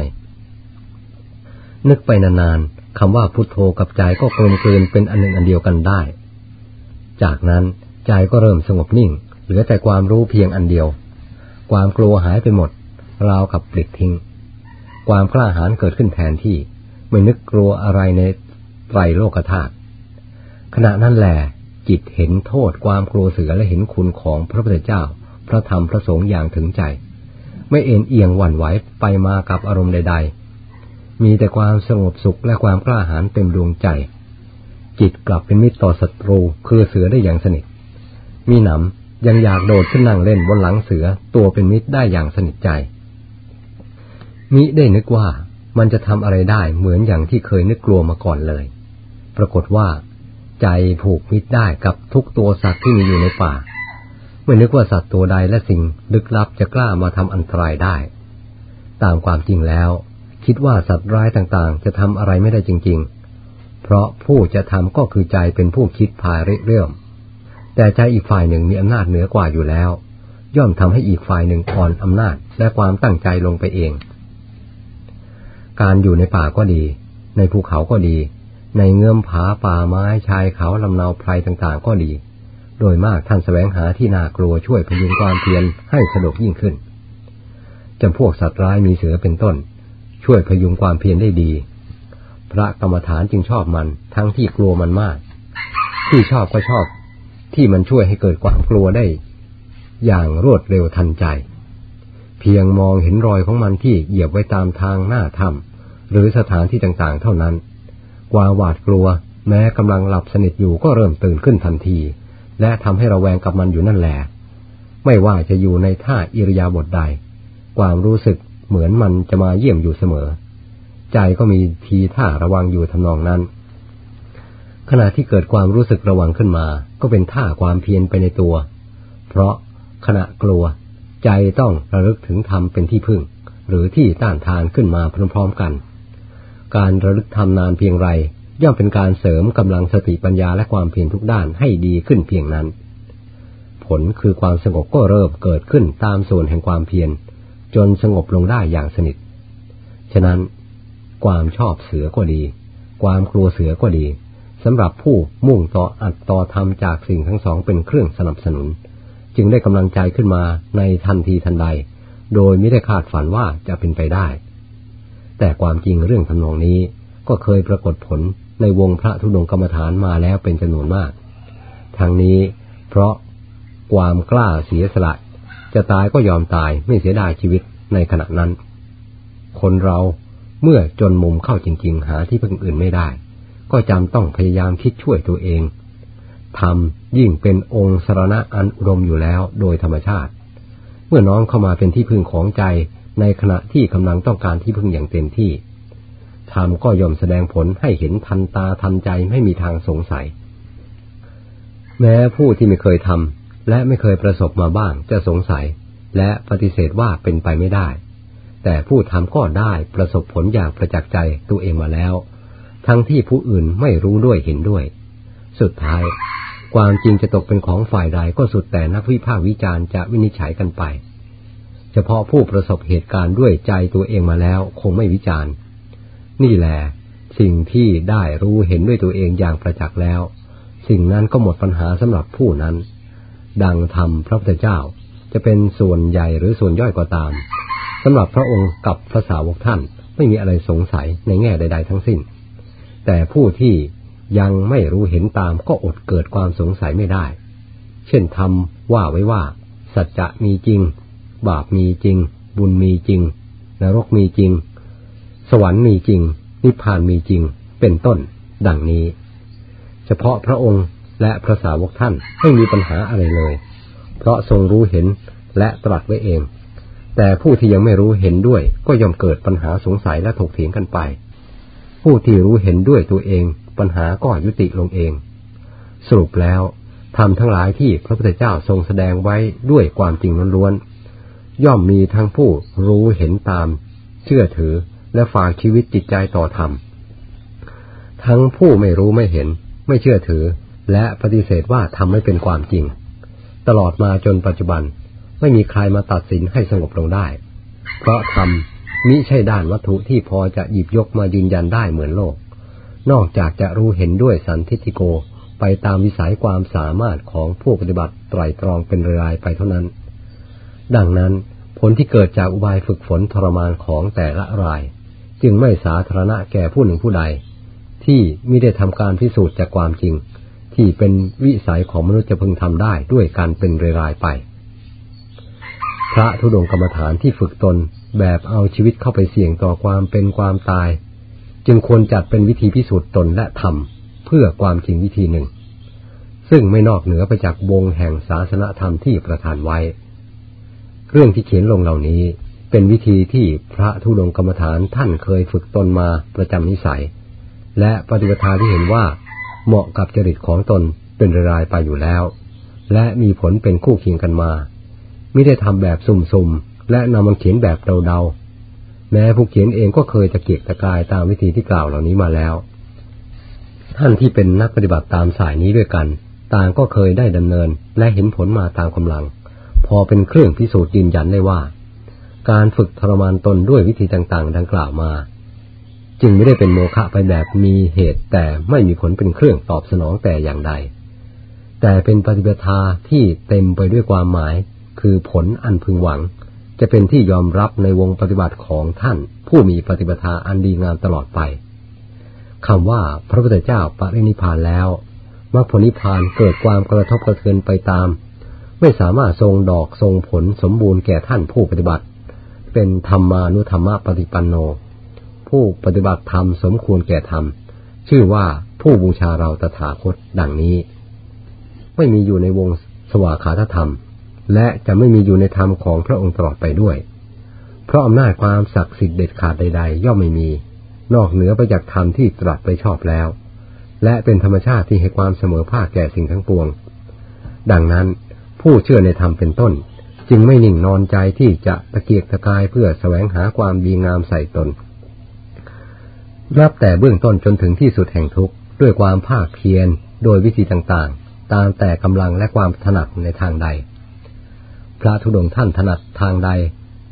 นึกไปนานๆคำว่าพุทโธกับใจก็กลมกลืนเป็นอันหนึ่งอันเดียวกันได้ จากนั้นใจก็เริ่มสงบนิ่ง เหลือแต่ความรู้เพียงอันเดียว ความกลัวหายไปหมด ราวกับปลิดทิ้ง ความกล้าหาญเกิดขึ้นแทนที่ ไม่นึกกลัวอะไรในไตรโลกธาตุขณะนั้นแหละจิตเห็นโทษความกลัวเสือและเห็นคุณของพระพุทธเจ้า พระธรรมพระสงฆ์อย่างถึงใจ ไม่เอ็นเอียงหวั่นไหวไปมากับอารมณ์ใด ๆ มีแต่ความสงบสุขและความกล้าหาญเต็มดวงใจ จิตกลับเป็นมิตรต่อศัตรูคือเสือได้อย่างสนิท มีหนำยังอยากโดดขึ้นนั่งเล่นบนหลังเสือตัวเป็นมิตรได้อย่างสนิทใจ มิได้นึกว่ามันจะทำอะไรได้เหมือนอย่างที่เคยนึกกลัวมาก่อนเลย ปรากฏว่า ใจผูกมิตรได้กับทุกตัวสัตว์ที่มีอยู่ในป่า ไม่นึกว่าสัตว์ตัวใดและสิ่งลึกลับจะกล้ามาทำอันตรายได้ ตามความจริงแล้ว คิดว่าสัตว์ร้ายต่างๆ จะทำอะไรไม่ได้จริง ๆ เพราะผู้จะทำก็คือใจเป็นผู้คิดพายเรื่อมแต่ใจอีกฝ่ายหนึ่งมีอำนาจเหนือกว่าอยู่แล้ว ย่อมทำให้อีกฝ่ายหนึ่งอ่อนอำนาจและความตั้งใจลงไปเอง การอยู่ในป่าก็ดี ในภูเขาก็ดี ในเงื่อมผาป่าไม้ชายเขาลำเนาไพรต่างๆ ก็ดี โดยมากท่านแสวงหาที่น่ากลัวช่วยพยุงความเพียรให้สะดวกยิ่งขึ้นจำพวกสัตว์ร้ายมีเสือเป็นต้น ช่วยพยุงความเพียรได้ดี พระกรรมฐานจึงชอบมันทั้งที่กลัวมันมาก ที่ชอบก็ชอบ ที่มันช่วยให้เกิดความกลัวได้ อย่างรวดเร็วทันใจ เพียงมองเห็นรอยของมันที่เหยียบไว้ตามทางหน้าถ้ำ หรือสถานที่ต่างๆ เท่านั้น กว่าหวาดกลัว แม้กำลังหลับสนิทอยู่ก็เริ่มตื่นขึ้นทันที และทำให้เราแวงกับมันอยู่นั่นแหละ ไม่ว่าจะอยู่ในท่าอิริยาบถใด ความรู้สึกเหมือนมันจะมาเยี่ยมอยู่เสมอ ใจก็มีทีท่าระวังอยู่ทำนองนั้น ขณะที่เกิดความรู้สึกระวังขึ้นมา ก็เป็นท่าความเพียรไปในตัว เพราะขณะกลัว ใจต้องระลึกถึงธรรมเป็นที่พึ่ง หรือที่ต้านทานขึ้นมาพร้อมๆกัน การระลึกทำนานเพียงไร ย่อมเป็นการเสริมกำลังสติปัญญาและความเพียรทุกด้านให้ดีขึ้นเพียงนั้น ผลคือความสงบก็เริ่มเกิดขึ้นตามส่วนแห่งความเพียรจนสงบลงได้อย่างสนิท ฉะนั้น ความชอบเสือก็ดี ความกลัวเสือก็ดีสำหรับผู้มุ่งต่ออัดต่อทำจากสิ่งทั้งสองเป็นเครื่องสนับสนุน จึงได้กำลังใจขึ้นมาในทันทีทันใด โดยไม่ได้คาดฝันว่าจะเป็นไปได้ แต่ความจริงเรื่องทำนองนี้ก็เคยปรากฏผลในวงพระธุดงกรรมฐานมาแล้วเป็นจำนวนมาก ทั้งนี้เพราะความกล้าเสียสละ จะตายก็ยอมตายไม่เสียดายชีวิตในขณะนั้น คนเราเมื่อจนมุมเข้าจริง ๆ หาที่พึ่งอื่นไม่ได้ ก็จำต้องพยายามคิดช่วยตัวเองทำยิ่งเป็นองค์สรณะอันอุดมอยู่แล้วโดยธรรมชาติ เมื่อน้องเข้ามาเป็นที่พึ่งของใจ ในขณะที่กำลังต้องการที่พึ่งอย่างเต็มที่ทำก็ย่อมแสดงผลให้เห็นทันตาทันใจไม่มีทางสงสัย แม้ผู้ที่ไม่เคยทำและไม่เคยประสบมาบ้างจะสงสัย และปฏิเสธว่าเป็นไปไม่ได้ แต่ผู้ทำก็ได้ประสบผลอย่างประจักษ์ใจตัวเองมาแล้ว ทั้งที่ผู้อื่นไม่รู้ด้วยเห็นด้วย สุดท้าย ความจริงจะตกเป็นของฝ่ายใดก็สุดแต่นักวิพากษ์วิจารณ์จะวินิจฉัยกันไป เฉพาะผู้ประสบเหตุการณ์ด้วยใจตัวเองมาแล้วคงไม่วิจารณ์ นี่แหละสิ่งที่ได้รู้เห็นด้วยตัวเองอย่างประจักษ์แล้ว สิ่งนั้นก็หมดปัญหาสำหรับผู้นั้น ดังธรรมพระพุทธเจ้าจะเป็นส่วนใหญ่หรือส่วนย่อยก็าตามสำหรับพระองค์กับพระสาวกท่านไม่มีอะไรสงสัยในแง่ใด ๆ ทั้งสิ้น แต่ผู้ที่ยังไม่รู้เห็นตามก็อดเกิดความสงสัยไม่ได้ เช่นทำว่าไว้ว่า สัจจะมีจริง บาปมีจริง บุญมีจริง นรกมีจริง สวรรค์มีจริง นิพพานมีจริง เป็นต้น ดังนี้ เฉพาะพระองค์และพระสาวกท่านไม่มีปัญหาอะไรเลย เพราะทรงรู้เห็นและตรัสไว้เอง แต่ผู้ที่ยังไม่รู้เห็นด้วยก็ย่อมเกิดปัญหาสงสัยและถกเถียงกันไป ผู้ที่รู้เห็นด้วยตัวเอง ปัญหาก็ยุติลงเอง สรุปแล้วทำทั้งหลายที่พระพุทธเจ้าทรงแสดงไว้ด้วยความจริงล้วนๆ ย่อมมีทั้งผู้รู้เห็นตาม เชื่อถือและฝากชีวิตจิตใจต่อธรรม ทั้งผู้ไม่รู้ไม่เห็น ไม่เชื่อถือ และปฏิเสธว่าทำไม่เป็นความจริง ตลอดมาจนปัจจุบันไม่มีใครมาตัดสินให้สงบลงได้ เพราะธรรมมิใช่ด้านวัตถุที่พอจะหยิบยกมายืนยันได้เหมือนโลก นอกจากจะรู้เห็นด้วยสันทิติโกไปตามวิสัยความสามารถของผู้ปฏิบัติไตรตรองเป็นรายไปเท่านั้น ดังนั้น ผลที่เกิดจากอุบายฝึกฝนทรมานของแต่ละราย จึงไม่สาธารณะแก่ผู้หนึ่งผู้ใด ที่ไม่ได้ทำการพิสูจน์จากความจริง ที่เป็นวิสัยของมนุษย์จะพึงทำได้ด้วยการเป็นรายไป พระธุดงกรรมฐานที่ฝึกตนแบบเอาชีวิตเข้าไปเสี่ยงต่อความเป็นความตาย จึงควรจัดเป็นวิธีพิสูจน์ตนและทำเพื่อความจริงวิธีหนึ่ง ซึ่งไม่นอกเหนือไปจากวงแห่งศาสนธรรมที่ประทานไว้ เรื่องที่เขียนลงเหล่านี้เป็นวิธีที่พระธุดงกรรมฐานท่านเคยฝึกตนมาประจำนิสัย และปฏิบัติที่เห็นว่า เหมาะกับจริตของตนเป็นรายไปอยู่แล้ว และมีผลเป็นคู่เคียงกันมาไม่ได้ทำแบบสุ่มๆ และนำมาเขียนแบบเดาๆ แม้ผู้เขียนเองก็เคยตะเกียกตะกายตามวิธีที่กล่าวเหล่านี้มาแล้ว ท่านที่เป็นนักปฏิบัติตามสายนี้ด้วยกัน ต่างก็เคยได้ดำเนินและเห็นผลมาตามกำลัง พอเป็นเครื่องพิสูจน์ยืนยันได้ว่า การฝึกทรมานตนด้วยวิธีต่างๆ ดังกล่าวมา จึงไม่ได้เป็นโมฆะไปแบบมีเหตุแต่ไม่มีผลเป็นเครื่องตอบสนองแต่อย่างใด แต่เป็นปฏิบัติที่เต็มไปด้วยความหมาย คือผลอันพึงหวัง จะเป็นที่ยอมรับในวงปฏิบัติของท่าน ผู้มีปฏิบัติอันดีงามตลอดไปคำว่าพระพุทธเจ้าปรินิพานแล้วมรรคผลนิพานเกิดความกระทบกระเทือนไปตาม ไม่สามารถทรงดอกทรงผลสมบูรณ์แก่ท่านผู้ปฏิบัติ เป็นธรรมานุธรรมปฏิปันโน ผู้ปฏิบัติธรรมสมควรแก่ธรรม ชื่อว่าผู้บูชาเราตถาคตดังนี้ ไม่มีอยู่ในวงสวาขาธรรม และจะไม่มีอยู่ในธรรมของพระองค์ตลอดไปด้วย เพราะอำนาจความศักดิ์สิทธิ์เด็ดขาดใด ๆ ย่อมไม่มี นอกเหนือไปจากธรรมที่ตรัสไปชอบแล้ว และเป็นธรรมชาติที่ให้ความเสมอภาคแก่สิ่งทั้งปวง ดังนั้น ผู้เชื่อในธรรมเป็นต้น จึงไม่นิ่งนอนใจที่จะตะเกียกตะกายเพื่อแสวงหาความดีงามใส่ตนรับแต่เบื้องต้นจนถึงที่สุดแห่งทุกข์ด้วยความภาคเพียรโดยวิธีต่างๆ ตามแต่กำลังและความถนัดในทางใด พระธุดงท่านถนัดทางใด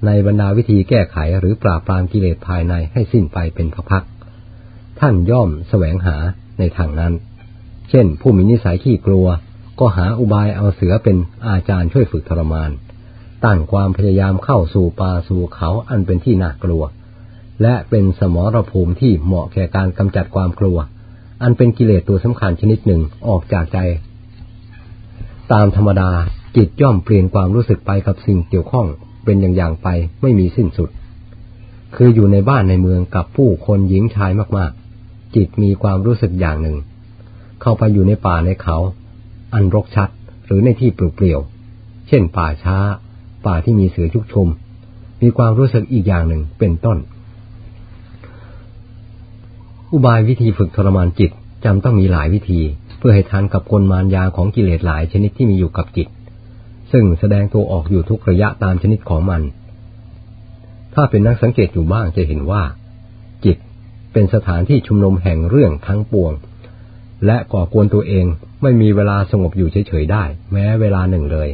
ในบรรดาวิธีแก้ไขหรือปราบปรามกิเลสภายในให้สิ้นไปเป็นพักๆท่านย่อมแสวงหาในทางนั้น เช่น ผู้มีนิสัยขี้กลัว ก็หาอุบายเอาเสือเป็นอาจารย์ช่วยฝึกทรมาน ตั้งความพยายามเข้าสู่ป่าสู่เขาอันเป็นที่น่ากลัว และเป็นสมรภูมิที่เหมาะแก่การกำจัดความกลัว อันเป็นกิเลสตัวสำคัญชนิดหนึ่งออกจากใจ ตามธรรมดาจิตย่อมเปลี่ยนความรู้สึกไปกับสิ่งเกี่ยวข้องเป็นอย่างอย่างไปไม่มีสิ้นสุด คืออยู่ในบ้านในเมืองกับผู้คนหญิงชายมากๆ จิตมีความรู้สึกอย่างหนึ่ง เข้าไปอยู่ในป่าในเขา อันรกชัดหรือในที่เปลี่ยวๆเช่นป่าช้า ป่าที่มีเสือชุกชุม มีความรู้สึกอีกอย่างหนึ่งเป็นต้น อุบายวิธีฝึกทรมานจิตจำต้องมีหลายวิธี เพื่อให้ทานกับกลมารยาของกิเลสหลายชนิดที่มีอยู่กับจิต ซึ่งแสดงตัวออกอยู่ทุกระยะตามชนิดของมัน ถ้าเป็นนักสังเกตอยู่บ้างจะเห็นว่า จิตเป็นสถานที่ชุมนุมแห่งเรื่องทั้งปวง และก่อกวนตัวเอง ไม่มีเวลาสงบอยู่เฉยๆได้ แม้เวลาหนึ่งเลย